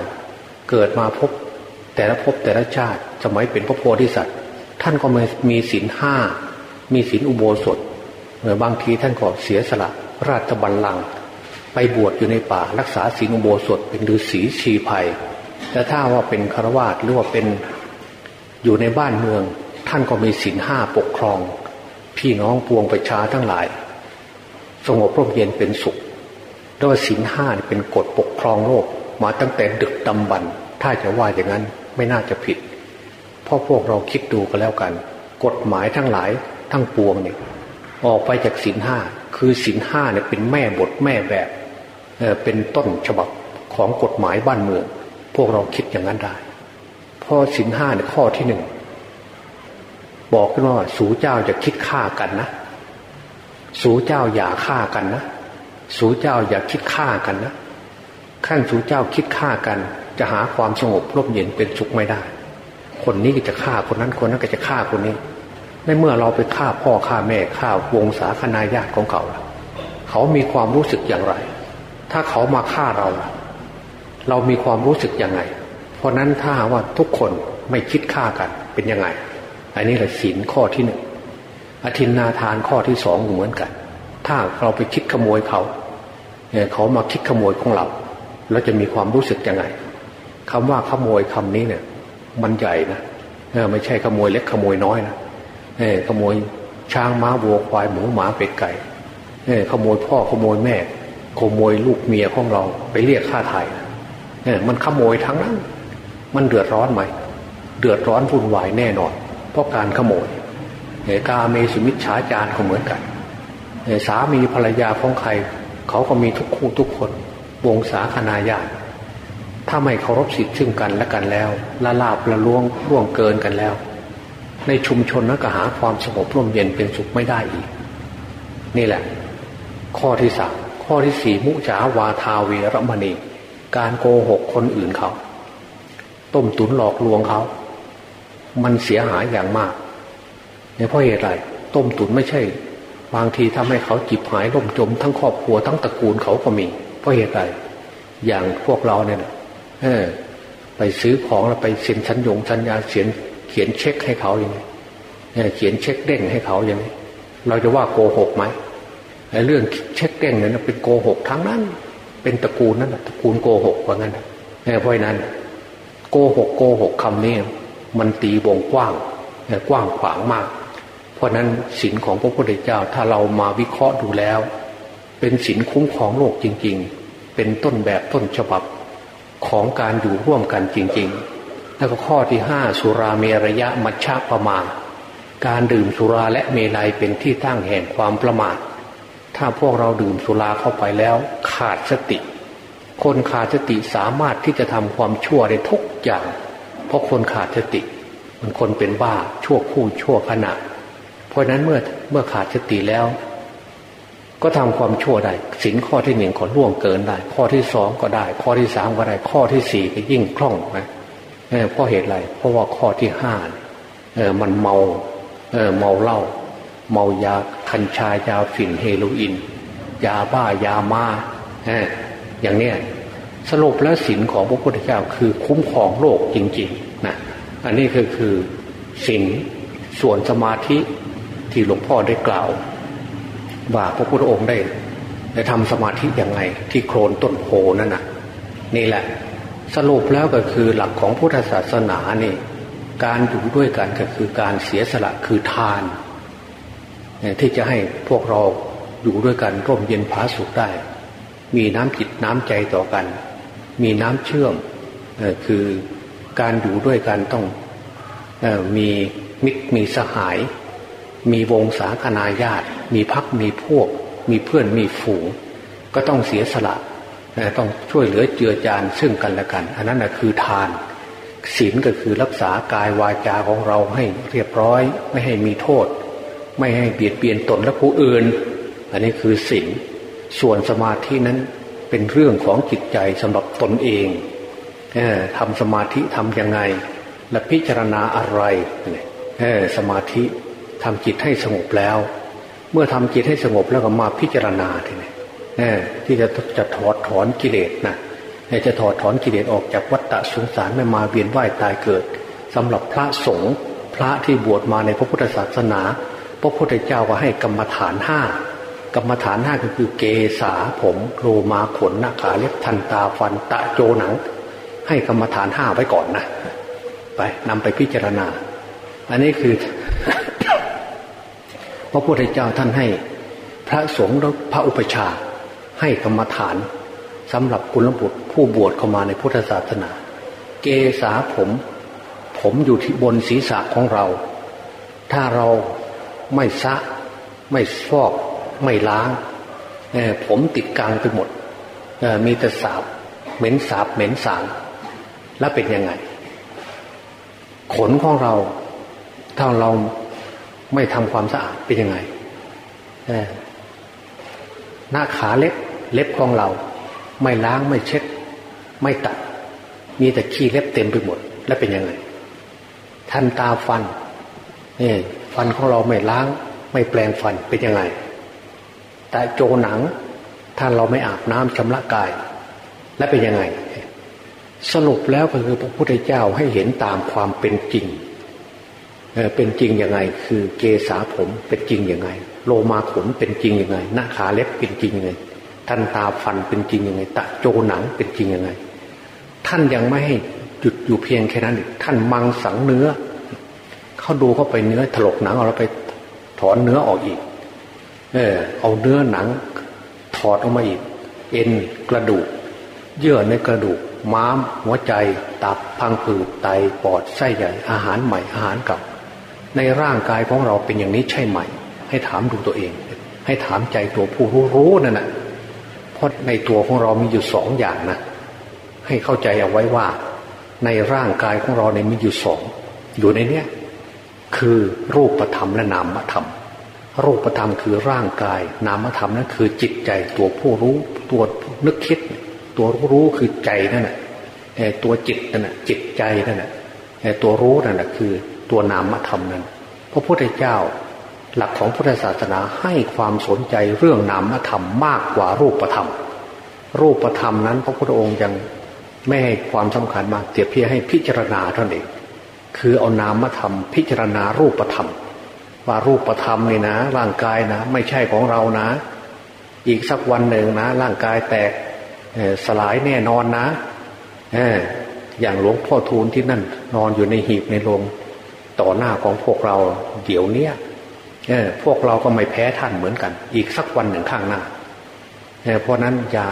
เกิดมาพบแต่ละพบแต่ละชาติสมัยเป็นพระโพธิสัตว์ ท่านก็มีศีลห้ามีศีลอุโบสถเมื่อบางทีท่านก็เสียสละราชบัลลังก์ไปบวชอยู่ในป่ารักษาศีลอุโบสถเป็นฤาษีชีภัยแต่ถ้าว่าเป็นฆราวาสหรือว่าเป็นอยู่ในบ้านเมือง ท่านก็มีศีลห้าปกครอง พี่น้องปวงประชาทั้งหลาย สงบร่มเย็นเป็นสุขด้วยศีลห้าเป็นกฎปกครองโลกมาตั้งแต่ดึกดำบรรถ้าจะว่าอย่างนั้นไม่น่าจะผิด เพราะพวกเราคิดดูกันแล้วกัน กฎหมายทั้งหลายทั้งปวงเนี่ยออกไปจากศีลห้าคือศีลห้าเนี่ยเป็นแม่บทแม่แบบเเป็นต้นฉบับของกฎหมายบ้านเมือง พวกเราคิดอย่างนั้นได้เพราะศีลห้าเนี่ยข้อที่หนึ่ง บอกขึ้นว่าสูเจ้าจะคิดฆ่ากันนะ สูเจ้าอย่าฆ่ากันนะสูเจ้าอย่าคิดฆ่ากันนะขั้นสูเจ้าคิดฆ่ากัน จะหาความสงบร่มเย็นเป็นสุขไม่ได้ คนนี้ก็จะฆ่าคนนั้นคนนั้นก็จะฆ่าคนนี้ ในเมื่อเราไปฆ่าพ่อฆ่าแม่ฆ่าวงศาคณาญาติของเขาเขามีความรู้สึกอย่างไร ถ้าเขามาฆ่าเรา เรามีความรู้สึกยังไง เพราะนั้นถ้าว่าทุกคนไม่คิดฆ่ากันเป็นยังไง อันนี้แหละศีลข้อที่หนึ่งอธินนาทานข้อที่สองเหมือนกัน ถ้าเราไปคิดขโมยเขาเขามาคิดขโมยของเราแล้วจะมีความรู้สึกยังไงคำว่าขโมยคำนี้เนี่ย มันใหญ่นะไม่ใช่ขโมยเล็กขโมยน้อยนะเอขโมยช้างม้าวัวควายหมูหมาเป็ดไก่เอขโมยพ่อขโมยแม่ ขโมยลูกเมียของเราไปเรียกค่าไถ่เอมันขโมยทั้งนั้น มันเดือดร้อนไหม เดือดร้อนวุ่นวายแน่นอน เพราะการขโมยเอกาเมสุมิชฌาจารก็เหมือนกันสามีภรรยาของใคร เขาก็มีทุกคู่ทุกคน วงศาคณาญาติถ้าไม่เคารพสิทธิ์ซึ่งกันและกันแล้วละลาบละล่วงล่วงเกินกันแล้ว ในชุมชนนั้นก็หาความสงบร่มเย็นเป็นสุขไม่ได้อีก นี่แหละ ข้อที่สามข้อที่สี่มุจาวาทาเวรมณี การโกหกคนอื่นเขา ต้มตุนหลอกลวงเขา มันเสียหายอย่างมากเนี่ยเพราะเหตุไรต้มตุนไม่ใช่ บางทีทำให้เขาจิบหายล่มจม ทั้งครอบครัวทั้งตระกูลเขาก็มี เพราะเหตุไรอย่างพวกเราเนี่ยเออ ไปซื้อของแล้วไปเซ็นสัญญงสัญญาเขียนเขียนเช็คให้เขาอย่างนี้เขียนเช็คเด้งให้เขาอย่างนี้เราจะว่าโกหกไหมไอ้เรื่องเช็คเด้งเนี่ยเป็นโกหกทั้งนั้น เป็นตระกูลนั้นตระกูลโกหกว่างั้นเพราะนั้นโกหกโกหกคำนี้ มันตีวงกว้างกว้างขวางมาก เพราะนั้นศีลของพระพุทธเจ้าถ้าเรามาวิเคราะห์ดูแล้ว เป็นศีลคุ้มของโลกจริง ๆ เป็นต้นแบบต้นฉบับของการอยู่ร่วมกันจริง ๆ แล้วก็ข้อที่ห้าสุราเมรยะมัชฌะประมาณการดื่มสุราและเมลัยเป็นที่ตั้งแห่งความประมาท ถ้าพวกเราดื่มสุราเข้าไปแล้ว ขาดสติ คนขาดสติสามารถที่จะทำความชั่วได้ทุกอย่าง เพราะคนขาดสติ มันคนเป็นบ้าชั่วคู่ชั่วขณะ เพราะนั้นเมื่อเมื่อขาดสติแล้ว ก็ทำความชั่วได้สินข้อที่หนึ่งก็ล่วงเกินได้ ข้อที่สองก็ได้ ข้อที่สามก็ได้ ข้อที่สี่ก็ยิ่งคล่องนะเพราะเหตุไรเพราะว่าข้อที่ห้าเออมันเมาเออเมาเหล้าเมายาคัญชายาฝิ่นเฮโรอีนยาบ้ายามาเอออย่างเนี้ย สรุปแล้วสินของพระพุทธเจ้าคือคุ้มครองโลกจริงๆนะอันนี้คือคือสินส่วนสมาธิที่หลวงพ่อได้กล่าว ว่าพระพุทธองค์ได้ได้ทำสมาธิอย่างไง ที่โคลนต้นโพนั่นน่ะ นี่แหละ สรุปแล้วก็คือหลักของพุทธศาสนานี่ การอยู่ด้วยกันก็คือการเสียสละคือทาน ที่จะให้พวกเราอยู่ด้วยกันร่มเย็นผาสุขได้ มีน้ำจิตน้ำใจต่อกัน มีน้ำเชื่อมคือการอยู่ด้วยกันต้องมีมิตรมีสหาย มีวงศาคณาญาติ มีพักมีพวก มีเพื่อนมีฝูง ก็ต้องเสียสละต้องช่วยเหลือเจือจานซึ่งกันและกัน อันนั้นนะคือทานศีลก็คือรักษากายวาจาของเราให้เรียบร้อย ไม่ให้มีโทษ ไม่ให้เบียดเบียนตนและผู้อื่น อันนี้คือศีลส่วนสมาธินั้น เป็นเรื่องของจิตใจสำหรับตนเองทำสมาธิทำยังไง และพิจารณาอะไรสมาธิทำจิตให้สงบแล้ว เมื่อทำจิตให้สงบแล้วก็มาพิจารณาทีนี้ที่จะจะถอดถอนกิเลสนะจะถอดถอนกิเลสออกจากวัฏฏะสงสารไม่มาเวียนว่ายตายเกิดสำหรับพระสงฆ์พระที่บวชมาในพระพุทธศาสนา พระพุทธเจ้าก็ให้กรรมฐานห้า กรรมฐานห้าก็คือเกษาผมโลมาขนหน้าขาเล็บทันตาฟันตะโจหนัง ให้กรรมฐานห้าไว้ก่อนนะไปนำไปพิจารณา อันนี้คือ พระพุทธเจ้าท่านให้ พระสงฆ์และพระอุปชา ให้กรรมฐานสำหรับกุณลบุตรผู้บวชเข้ามาในพุทธศาสนา เกษาผม ผมอยู่ที่บนศีรษะของเรา ถ้าเราไม่ซะไม่ฟอก ไม่ล้างผมติดกลางไปหมดมีแต่สาบเหม็นสาบเหม็นสางแล้วเป็นยังไง ขนของเราถ้าเราไม่ทำความสะอาดเป็นยังไงหน้าขาเล็บเล็บของเรา ไม่ล้างไม่เช็ด ไม่ตัด มีแต่ขี้เล็บเต็มไปหมด แล้วเป็นยังไงทันตาฟันนี่ฟันของเราไม่ล้าง ไม่แปลงฟันเป็นยังไง แต่โจหนัง ถ้าเราไม่อาบน้ำชำระกาย และเป็นยังไง สรุปแล้วก็คือพระพุทธเจ้าให้เห็นตามความเป็นจริงเป็นจริงยังไง คือเกษาผมเป็นจริงยังไง โลมาขนเป็นจริงยังไง หน้าขาเล็บเป็นจริงยังไงท่านตาฟันเป็นจริงยังไง ตะโจหนังเป็นจริงยังไง ท่านยังไม่ให้หยุดอยู่เพียงแค่นั้นท่านมังสังเนื้อ เขาดูเข้าไปเนื้อถลกหนังเอาเราไปถอนเนื้อออกอีก เออเอาเนื้อหนัง ถอดออกมาอีก เอ็นกระดูก เยื่อในกระดูก ม้าม หัวใจ ตับพังผืดไตปอดไส้ใหญ่อาหารใหม่อาหารเก่าในร่างกายของเราเป็นอย่างนี้ใช่ไหม ให้ถามดูตัวเอง ให้ถามใจตัวผู้รู้รู้นั่นแหะเพราะในตัวของเรามีอยู่สองอย่างนะให้เข้าใจเอาไว้ว่า ในร่างกายของเราเนี่ยมีอยู่สองอยู่ในเนี้ยคือรูปธรรมและนามธรรม รูปธรรมคือร่างกาย นามธรรมนั่นคือจิตใจตัวผู้รู้ตัวนึกคิด ตัวรู้คือใจนั่นแหละตัวจิตนั่นแหะจิตใจนั่นแหละตัวรู้นั่นแหละคือตัวนามธรรมนั้นพระพุทธเจ้า หลักของพุทธศาสนาให้ความสนใจเรื่องนามธรรมมากกว่ารูปธรรม รูปธรรมนั้น พระพุทธองค์ยังไม่ให้ความสำคัญมากเตียเพียให้พิจารณาเท่านั้นเองคือเอานามธรรม พิจารณารูปธรรม ว่ารูปธรรมนี่นะ ร่างกายนะ ไม่ใช่ของเรานะ อีกสักวันหนึ่งนะ ร่างกายแตกสลายแน่นอนนะอย่างหลวงพ่อทูลที่นั่น นอนอยู่ในหีบในโรงต่อหน้าของพวกเราเดี๋ยวนี้พวกเราก็ไม่แพ้ท่านเหมือนกัน อีกสักวันหนึ่งข้างหน้าเพราะนั้นอย่า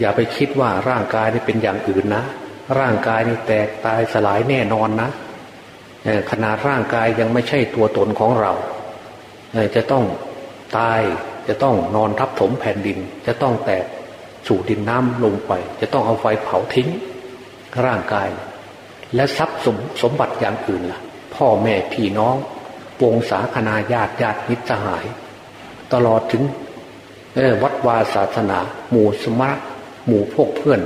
อย่าไปคิดว่าร่างกายนี่เป็นอย่างอื่นนะ ร่างกายนี่แตกตายสลายแน่นอนนะ ขนาดร่างกายยังไม่ใช่ตัวตนของเรา จะต้องตายจะต้องนอนทับถมแผ่นดิน จะต้องแตกสู่ดินน้ำลงไป จะต้องเอาไฟเผาทิ้ง ร่างกาย และทรัพย์สมสมบัติอย่างอื่นล่ะ พ่อแม่พี่น้องวงศาคณาญาติญาติมิตรสหาย ตลอดถึงวัดวาศาสนา หมู่สมะหมู่พวกเพื่อน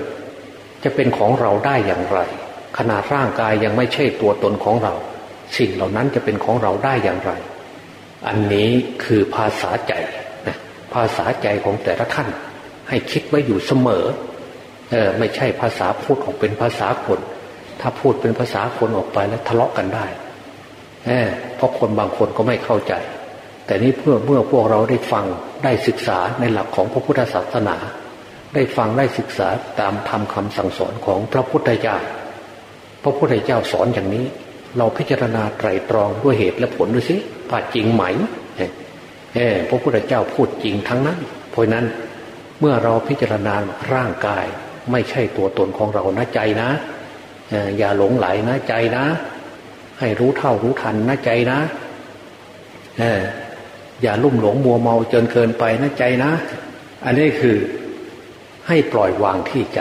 จะเป็นของเราได้อย่างไร ขนาดร่างกายยังไม่ใช่ตัวตนของเรา สิ่งเหล่านั้นจะเป็นของเราได้อย่างไร อันนี้คือภาษาใจนะภาษาใจของแต่ละท่าน ให้คิดไว้อยู่เสมอเออไม่ใช่ภาษาพูดออกเป็นภาษาคน ถ้าพูดเป็นภาษาคนออกไปแล้วทะเลาะกันได้เออเพราะคนบางคนก็ไม่เข้าใจ แต่นี้เพื่อเมื่อพวกเราได้ฟังได้ศึกษาในหลักของพระพุทธศาสนา ได้ฟังได้ศึกษาตามธรรมคาสั่งสอนของพระพุทธเจ้า พระพุทธเจ้าสอนอย่างนี้ เราพิจารณาไตรตรองด้วยเหตุและผลดูสิว่าจริงไหมเออพระพุทธเจ้าพูดจริงทั้งนั้น เพราะนั้นเมื่อเราพิจารณาร่างกาย ไม่ใช่ตัวตนของเรานะใจนะอย่าหลงไหลนะใจนะ ให้รู้เท่ารู้ทันนะใจนะอย่าลุ่มหลงมัวเมาจนเกินไปนะใจนะ อันนี้คือให้ปล่อยวางที่ใจ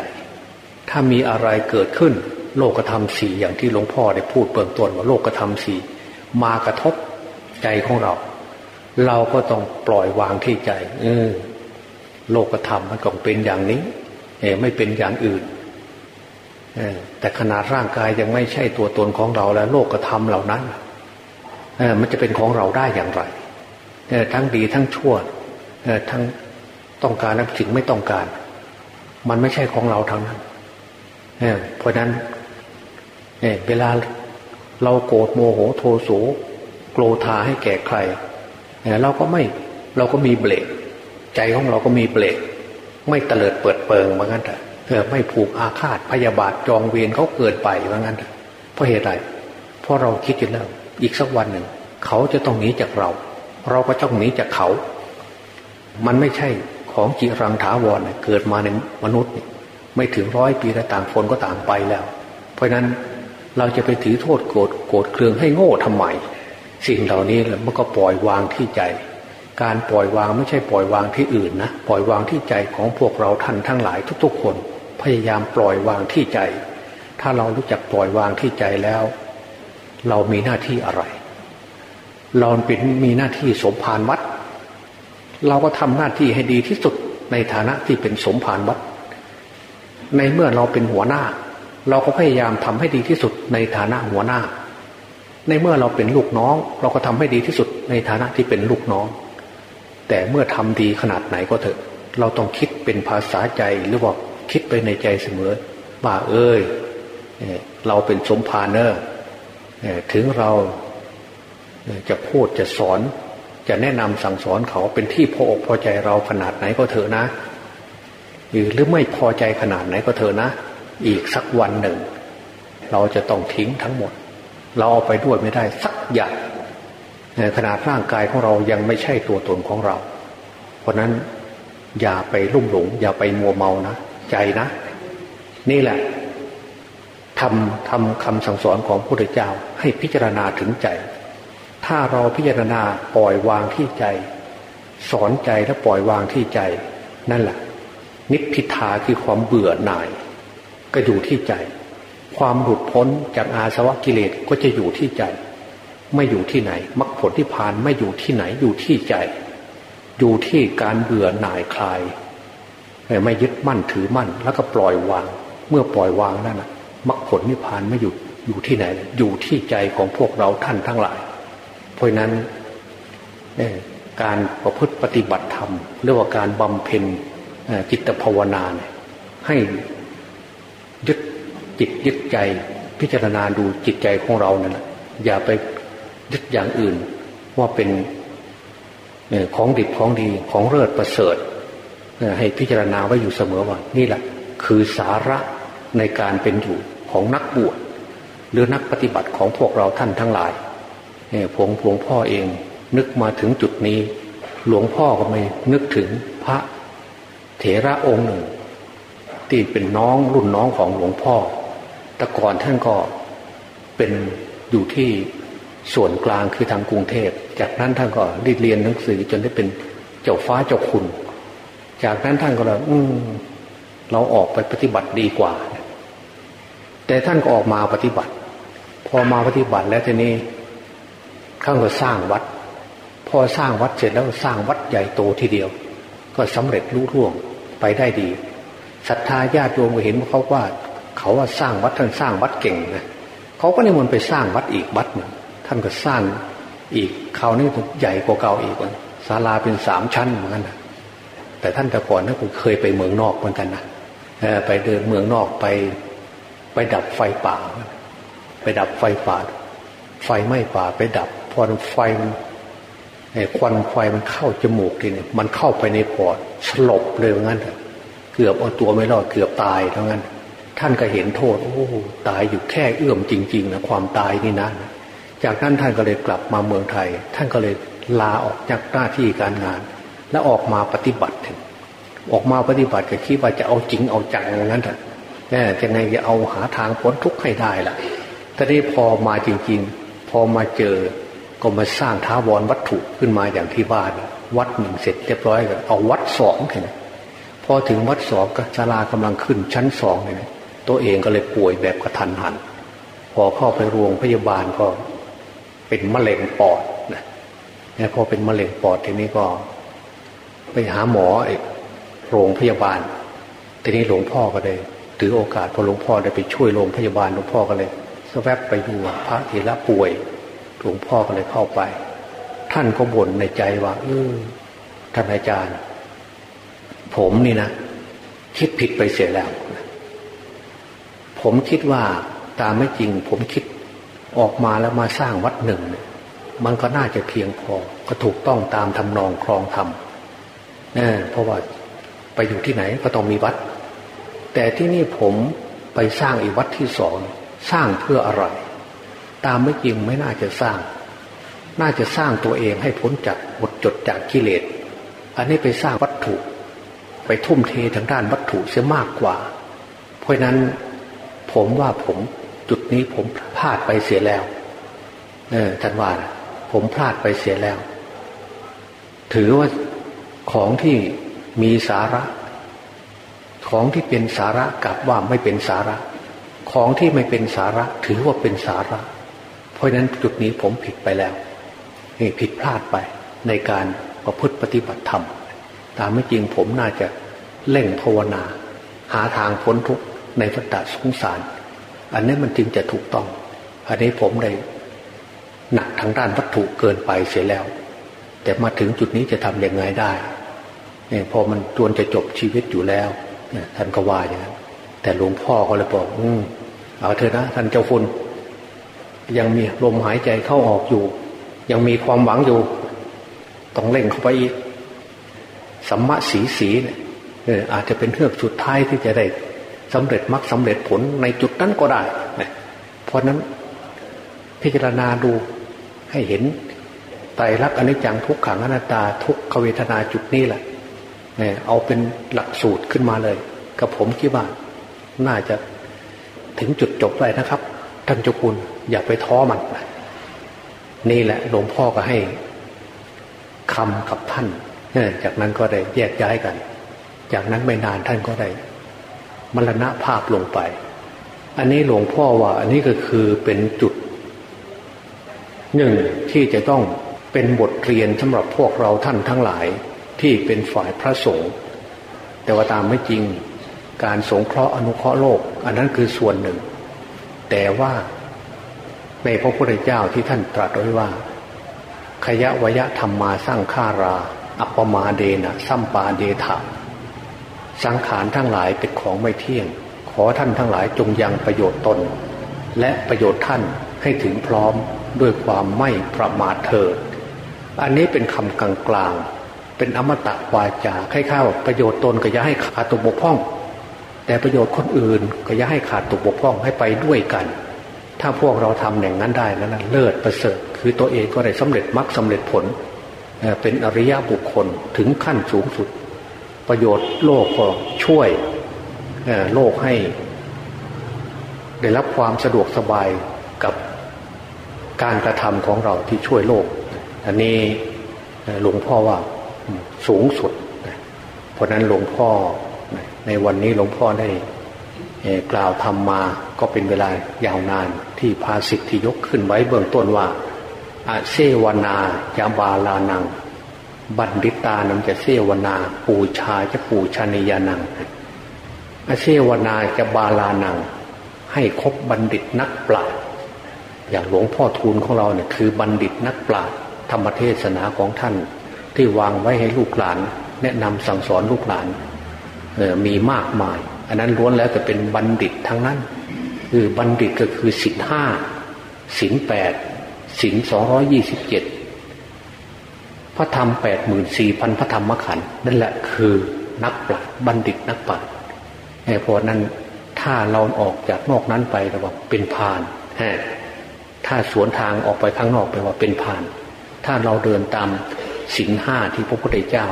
ถ้ามีอะไรเกิดขึ้น โลกธรรมสี่อย่างที่หลวงพ่อได้พูดเบื้องต้นว่าโลกธรรมสี่มากระทบใจของเรา เราก็ต้องปล่อยวางที่ใจ เออ โลกธรรมมันต้องเป็นอย่างนี้ เออไม่เป็นอย่างอื่นเออแต่ขนาดร่างกายยังไม่ใช่ตัวตนของเราแล้ว โลกธรรมเหล่านั้นเออมันจะเป็นของเราได้อย่างไรเออทั้งดีทั้งชั่วเออทั้งต้องการและสิ่งไม่ต้องการ มันไม่ใช่ของเราทั้งนั้นเเพราะนั้น เนี่ยเวลาเราโกรธโมโหโทโสโกรธาให้แก่ใครเนี่ยเราก็ไม่เราก็มีเบรกใจของเราก็มีเบรกไม่เตลิดเปิดเปิงเหมือนกันเถอะไม่ผูกอาฆาตพยาบาทจองเวรเขาเกิดไปเหมือนกันเถอะเพราะเหตุไรเพราะเราคิดอยู่แล้ว อีกสักวันหนึ่ง เขาจะต้องหนีจากเรา เราก็ต้องหนีจากเขา มันไม่ใช่ของจิรังถาวรเกิดมาในมนุษย์ ไม่ถึงร้อยปีแล้วต่างคนก็ต่างไปแล้ว เพราะนั้น เราจะไปถือโทษโกรธโกรธเครืองให้โง่ทำไมสิ่งเหล่านี้มันก็ปล่อยวางที่ใจ การปล่อยวางไม่ใช่ปล่อยวางที่อื่นนะปล่อยวางที่ใจของพวกเราท่านทั้งหลายทุก ๆ คน พยายามปล่อยวางที่ใจ ถ้าเรารู้จักปล่อยวางที่ใจแล้ว เรามีหน้าที่อะไร เราเป็นมีหน้าที่สมภารวัด เราก็ทำหน้าที่ให้ดีที่สุดในฐานะที่เป็นสมภารวัด ในเมื่อเราเป็นหัวหน้า เราก็พยายามทำให้ดีที่สุดในฐานะหัวหน้า ในเมื่อเราเป็นลูกน้อง เราก็ทำให้ดีที่สุดในฐานะที่เป็นลูกน้อง แต่เมื่อทำดีขนาดไหนก็เถอะ เราต้องคิดเป็นภาษาใจหรือว่าคิดไปในใจเสมอว่าเอ้ยเราเป็นสมภารเนอร์ถึงเราจะพูดจะสอน จะแนะนำสั่งสอนเขาเป็นที่พออกพอใจเราขนาดไหนก็เถอะนะหรือไม่พอใจขนาดไหนก็เถอะนะ อีกสักวันหนึ่ง เราจะต้องทิ้งทั้งหมด เราเอาไปด้วยไม่ได้สักอย่างขนาดร่างกายของเรายังไม่ใช่ตัวตนของเรา เพราะนั้นอย่าไปลุ่มหลง อย่าไปมัวเมานะใจนะ นี่แหละทำทำคำสั่งสอนของพระพุทธเจ้าให้พิจารณาถึงใจ ถ้าเราพิจารณาปล่อยวางที่ใจ สอนใจและปล่อยวางที่ใจ นั่นแหละนิพพิทาคือความเบื่อหน่าย ก็อยู่ที่ใจ ความหลุดพ้นจากอาสวะกิเลสก็จะอยู่ที่ใจ ไม่อยู่ที่ไหนมรรคผลที่ผ่านไม่อยู่ที่ไหนอยู่ที่ใจ อยู่ที่การเบื่อหน่ายคลายไม่ยึดมั่นถือมั่น แล้วก็ปล่อยวาง เมื่อปล่อยวางนั่นนะมรรคผลนิพพานไม่อยู่อยู่ที่ไหน อยู่ที่ใจของพวกเราท่านทั้งหลาย เพราะนั้นการประพฤติปฏิบัติธรรมเรียกว่าการบำเพ็ญจิตภาวนาให้ ยึดจิตยึดใจ พิจารณาดูจิตใจของเรานั่นแหละอย่าไปยึดอย่างอื่น ว่าเป็นของดิบของดีของเลิศประเสริฐให้พิจารณาไว้อยู่เสมอว่า นี่แหละ คือสาระในการเป็นอยู่ของนักบวชหรือนักปฏิบัติของพวกเราท่านทั้งหลายเนี่ยหลวงหลวงพ่อเองนึกมาถึงจุดนี้ หลวงพ่อก็ไม่นึกถึงพระเถระองค์หนึ่ง ที่เป็นน้องรุ่นน้องของหลวงพ่อ แต่ก่อนท่านก็เป็นอยู่ที่ส่วนกลางคือทางกรุงเทพ จากนั้นท่านก็รีเรียนหนังสือจนได้เป็นเจ้าฟ้าเจ้าคุณ จากนั้นท่านก็เลยอืมเราออกไปปฏิบัติดีกว่า แต่ท่านก็ออกมาปฏิบัติ พอมาปฏิบัติแล้วทีนี้ท่านก็สร้างวัด พอสร้างวัดเสร็จแล้วสร้างวัดใหญ่โตทีเดียว ก็สำเร็จรุ่ร่วงไปได้ดี ศรัทธาญาติโยมก็เห็นว่าเขาว่า เขาว่าสร้างวัดท่านสร้างวัดเก่งนะเขาก็นิมนต์ไปสร้างวัดอีกวัดหนึ่งท่านก็สร้างอีกคราวนี้ใหญ่กว่าเก่าอีกศาลาเป็นสามชั้นเหมือนกันนะแต่ท่านแต่ก่อนนั้นเคยไปเมืองนอกเหมือนกันนะไปเดินเมืองนอกไป ไปดับไฟป่า ไปดับไฟป่า ไฟไหม้ป่าไปดับพอไฟมันควันไฟมันเข้าจมูกทีนี้มันเข้าไปในปอดสลบเลยงั้นเเกือบเอาตัวไม่รอดเกือบตายเท่านั้น ท่านก็เห็นโทษ โอ้ตายอยู่แค่เอื้อมจริงๆนะความตายนี่นะ จากนั้นท่านก็เลยกลับมาเมืองไทย ท่านก็เลยลาออกจากหน้าที่การงาน แล้วออกมาปฏิบัติถึงออกมาปฏิบัติก็คิดว่าจะเอาจริงเอาจังอย่างนั้นเถอะแน่จะไงจะเอาหาทางพ้นทุกข์ให้ได้ล่ะแต่นี้พอมาจริง ๆ พอมาเจอก็มาสร้างท้าวรวัตถุขึ้นมาอย่างที่บ้าน วัดหนึ่งเสร็จเรียบร้อยก็เอาวัดสองเห็น พอถึงวัดสองก็ชลากำลังขึ้นชั้นสองเลยตัวเองก็เลยป่วยแบบกระทันหัน พอเข้าไปโรงพยาบาลก็เป็นมะเร็งปอดนะพอเป็นมะเร็งปอดทีนี้ก็ ไปหาหมอไอ้โรงพยาบาล ทีนี้หลวงพ่อก็เลยถือโอกาสพอหลวงพ่อได้ไปช่วยโรงพยาบาลหลวงพ่อก็เลยสแวบไปดูพระเถระป่วยหลวงพ่อก็เลยเข้าไป ท่านก็บ่นในใจว่าเออท่านอาจารย์ ผมนี่นะคิดผิดไปเสียแล้ว ผมคิดว่าตามไม่จริง ผมคิดออกมาแล้วมาสร้างวัดหนึ่งเนี่ยมันก็น่าจะเพียงพอก็ถูกต้องตามทำนองครองธรรมเเพราะว่าไปอยู่ที่ไหนก็ต้องมีวัด แต่ที่นี่ผมไปสร้างอีกวัดที่สองสร้างเพื่ออะไร ตามไม่จริงไม่น่าจะสร้าง น่าจะสร้างตัวเองให้พ้นจากหมดจดจากกิเลส อันนี้ไปสร้างวัตถุ ไปทุ่มเททางด้านวัตถุเสียมากกว่า เพราะนั้นผมว่าผมจุดนี้ผมพลาดไปเสียแล้ว เออท่านว่าผมพลาดไปเสียแล้ว ถือว่าของที่มีสาระ ของที่เป็นสาระกับว่าไม่เป็นสาระ ของที่ไม่เป็นสาระ ถือว่าเป็นสาระ เพราะนั้นจุดนี้ผมผิดไปแล้วนี่ผิดพลาดไปในการประพฤติปฏิบัติธรรม ตามไม่จริงผมน่าจะเล่งภาวนา หาทางพ้นทุกข์ในวัฏสงสาร อันนี้มันจึงจะถูกต้อง อันนี้ผมได้หนักทางด้านวัตถุเกินไปเสียแล้ว แต่มาถึงจุดนี้จะทำยังไงได้เนี่ยพอมันจวนจะจบชีวิตอยู่แล้วท่านก็ว่าอย่างนั้นแต่หลวงพ่อก็เลยบอกอืมเอาเถอะนะท่านเจ้าคุณยังมีลมหายใจเข้าออกอยู่ ยังมีความหวังอยู่ ต้องเล่งเข้าไปอีก สัมมาสีสีเนี่ยอาจจะเป็นเรื่องสุดท้ายที่จะได้สำเร็จมรรคสาเร็จผลในจุดนั้นก็ได้ เพราะนั้นพิจารณาดูให้เห็นไตรลักษณ์อนิจจังทุกขังอนัตตาทุกขเวทนาจุดนี้แหละเอาเป็นหลักสูตรขึ้นมาเลย กับผมคิดว่าน่าจะถึงจุดจบเลยนะครับ ท่านเจ้าคุณอย่าไปท้อมัน นี่แหละหลวงพ่อก็ให้คำกับท่าน จากนั้นก็ได้แยกย้ายกัน จากนั้นไม่นานท่านก็ได้มรณะภาพลงไป อันนี้หลวงพ่อว่าอันนี้ก็คือเป็นจุดหนึ่งที่จะต้องเป็นบทเรียนสำหรับพวกเราท่านทั้งหลายที่เป็นฝ่ายพระสงฆ์แต่ว่าตามไม่จริงการสงเคราะห์อนุเคราะห์โลก อันนั้นคือส่วนหนึ่ง แต่ว่าในพระพุทธเจ้าที่ท่านตรัสไว้ว่าขยะวยะธรรมมาสร้างฆารา อัปมาเดนะสัมปาเดถาสังขารทั้งหลายเป็นของไม่เที่ยง ขอท่านทั้งหลายจงยังประโยชน์ตน และประโยชน์ท่านให้ถึงพร้อมด้วยความไม่ประมาทเถิด อันนี้เป็นคำกลางกลางเป็นอมตะวาจาให้ข้าวประโยชน์ตนก็อย่าให้ขาดตกบกพร่อง แต่ประโยชน์คนอื่นก็อย่าให้ขาดตกบกพร่องให้ไปด้วยกัน ถ้าพวกเราทำอย่างนั้นได้แล้นเลิศประเสริฐ คือตัวเองก็ได้สำเร็จมรรคสาเร็จผล เป็นอริยบุคคลถึงขั้นสูงสุด ประโยชน์โลกก็ช่วยโลกให้ ได้รับความสะดวกสบายกับการกระทำของเราที่ช่วยโลก อันนี้หลวงพ่อว่าสูงสุด เพราะนั้นหลวงพ่อในวันนี้หลวงพ่อได้กล่าวทำมาก็เป็นเวลายาวนานที่พาสิทธิยกขึ้นไว้เบื้องต้นว่า อาเซวนาจาบาลานัง บัณฑิตานัจะเซวนา ปูชาจะปูชนียานังอาเซวนาจะบาลานัง ให้คบบัณฑิตนักปราชญ์อย่างหลวงพ่อทูลของเราเนี่ยคือบัณฑิตนักปราชญ์ธรรมเทศนาของท่าน ที่วางไว้ให้ลูกหลาน แนะนำสั่งสอนลูกหลานมีมากมาย อันนั้นล้วนแล้วแต่เป็นบัณฑิตทั้งนั้น คือบัณฑิตก็คือสินห้าสินแปด สินสองร้อยี่สิบเจ็ดพระธรรมแปดหมื่นสี่พันพระธรรมขันธ์นั่นแหละคือนักปราชญ์บัณฑิตนักปราชญ์เพราะนั้นถ้าเราออกจากนอกนั้นไปเราบอกเป็นพานถ้าสวนทางออกไปข้างนอกไปว่าเป็นพาน ถ้าเราเดินตามสินห้าที่พระพุทธเจ้า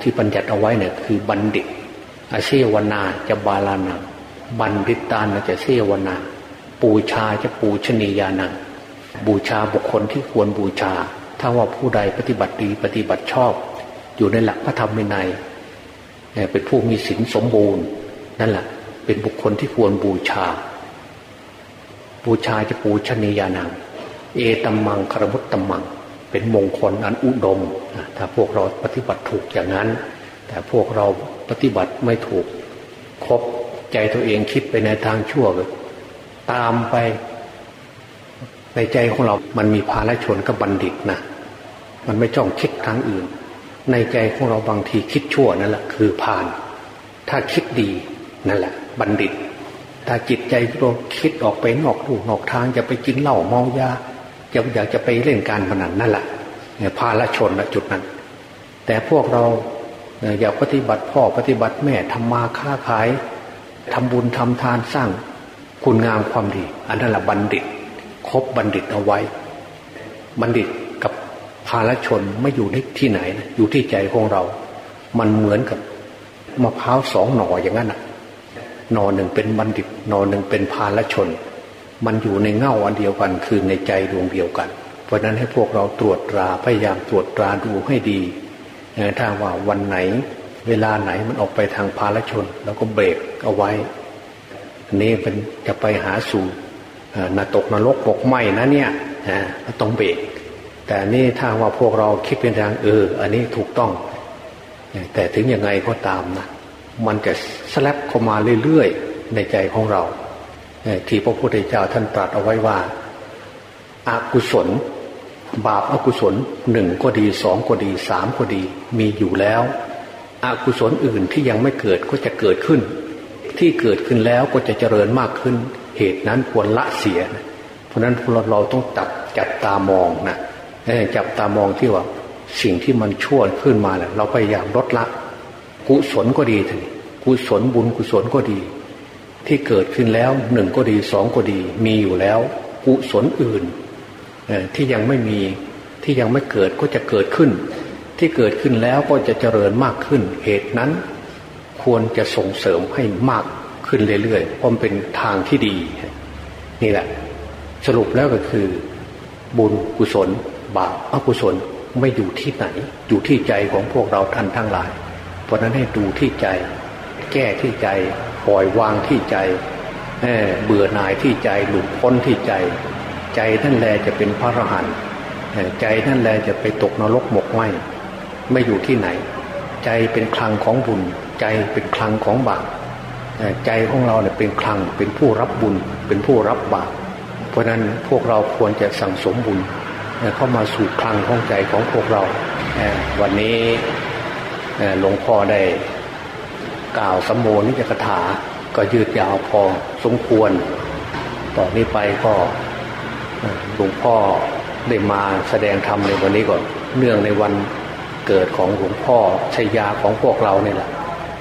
ที่บัญญัติเอาไว้เนี่ยคือบัณฑิตอาเซวนาจะบาลานังบัณฑิตานจะเซวนา ปูชาจะปูชนียานัง บูชาบุคคลที่ควรบูชา ถ้าว่าผู้ใดปฏิบัติดีปฏิบัติชอบ อยู่ในหลักพระธรรมในในเป็นผู้มีศีลสมบูรณ์นั่นแหละเป็นบุคคลที่ควรบูชา บูชาจะปูชนียานังเอตัมมังคารมุตตัมมัง เป็นมงคลอันอุดมถ้าพวกเราปฏิบัติถูกอย่างนั้น แต่พวกเราปฏิบัติไม่ถูกครบใจตัวเองคิดไปในทางชั่วตามไป ในใจของเรา มันมีภาลชนกับบัณฑิตนะ มันไม่จ้องคิดทางอื่น ในใจของเราบางทีคิดชั่วนั่นแหละคือผ่าน ถ้าคิดดีนั่นแหละ บัณฑิต ถ้าจิตใจเราคิดออกไปนอกลูกนอกทางจะไปกินเหล้าเมายาจะอยากจะไปเล่นการพนันนั่นแหละพาละชนละจุดนั้น แต่พวกเราอยากปฏิบัติพ่อปฏิบัติแม่ทำมาค้าขายทำบุญทำทานสร้างคุณงามความดี อันนั้นแหละบัณฑิต คบบัณฑิตเอาไว้ บัณฑิตกับภาลชนไม่อยู่ที่ไหนนะอยู่ที่ใจของเรา มันเหมือนกับมะพร้าวสองหน่ออย่างนั้นนะหนอหนึ่งเป็นบัณฑิตหนอหนึ่งเป็นพาลชน มันอยู่ในเง่าอันเดียวกัน คือในใจดวงเดียวกัน เพราะนั้นให้พวกเราตรวจตราพยายามตรวจตราดูให้ดีถ้าว่าวันไหน เวลาไหนมันออกไปทางพาลชนเราก็เบรกเอาไว้อันนี้เป็นจะไปหาสู่ นตกนรกปกไหมนะเนี่ยต้องเบรกแต่นี่ถ้าว่าพวกเราคิดเป็นทางเออ อันนี้ถูกต้อง แต่ถึงยังไงก็ตามนะมันจะสลับเข้ามาเรื่อยๆ ในใจของเรา ที่พระพุทธเจ้าท่านตรัสเอาไว้ว่าอากุศล บาปอากุศลหนึ่งก็ดีสองก็ดีสามก็ดีมีอยู่แล้วอากุศลอื่นที่ยังไม่เกิดก็จะเกิดขึ้น ที่เกิดขึ้นแล้วก็จะเจริญมากขึ้น เหตุนั้นควรละเสีย เพราะนั้นพวกเราต้องจับจับตามองนะจับตามองที่ว่าสิ่งที่มันชั่วขึ้นมาแหละเราพยายามลดละ กุศลก็ดีทีกุศลบุญกุศลก็ดี ที่เกิดขึ้นแล้วหนึ่งก็ดีสองก็ดี มีอยู่แล้ว กุศลอื่นที่ยังไม่มีที่ยังไม่เกิดก็จะเกิดขึ้น ที่เกิดขึ้นแล้วก็จะเจริญมากขึ้น เหตุนั้น ควรจะส่งเสริมให้มาก ขึ้นเรื่อยๆเพราะมันเป็นทางที่ดี นี่แหละ สรุปแล้วก็คือ บุญกุศล บาปอกุศลไม่อยู่ที่ไหน อยู่ที่ใจของพวกเราท่านทั้งหลาย เพราะนั้นให้ดูที่ใจ แก้ที่ใจปล่อยวางที่ใจเบื่อหน่ายที่ใจหลุดพ้นที่ใจ ใจนั่นแหละจะเป็นพระอรหันต์ใจนั่นแหละจะไปตกนรกหมกไหมไม่อยู่ที่ไหน ใจเป็นคลังของบุญ ใจเป็นคลังของบาป ใจของเราเนี่ยเป็นคลังเป็นผู้รับบุญ เป็นผู้รับบาปเพราะนั้นพวกเราควรจะสั่งสมบุญเข้ามาสู่คลังของใจของพวกเรา วันนี้หลวงพ่อได้กล่าวสมโภนิจกถาก็ยืดยาวพอสมควร ต่อนนี้ไปก็หลวงพ่อได้มาแสดงธรรมในวันนี้ก่อนเนื่องในวันเกิดของหลวงพ่อชัยยาของพวกเราเนี่ยแหละ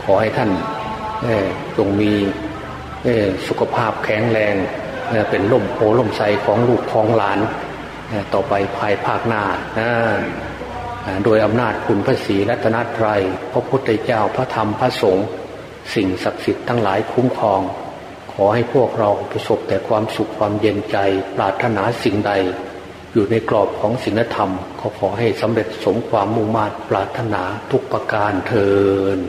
ขอให้ท่าน จงมีสุขภาพแข็งแรงเป็นล่มโพล่มใสของลูกของหลานต่อไปภายภาคหน้าโดยอำนาจคุณพระศรีรัตนตรัยพระพุทธเจ้าพระธรรมพระสงฆ์สิ่งศักดิ์สิทธิ์ทั้งหลายคุ้มครอง ขอให้พวกเราประสบแต่ความสุขความเย็นใจ ปรารถนาสิ่งใด อยู่ในกรอบของศีลธรรมขอขอให้สำเร็จสมความมุ่งมา่ปรารถนาทุกประการเทิน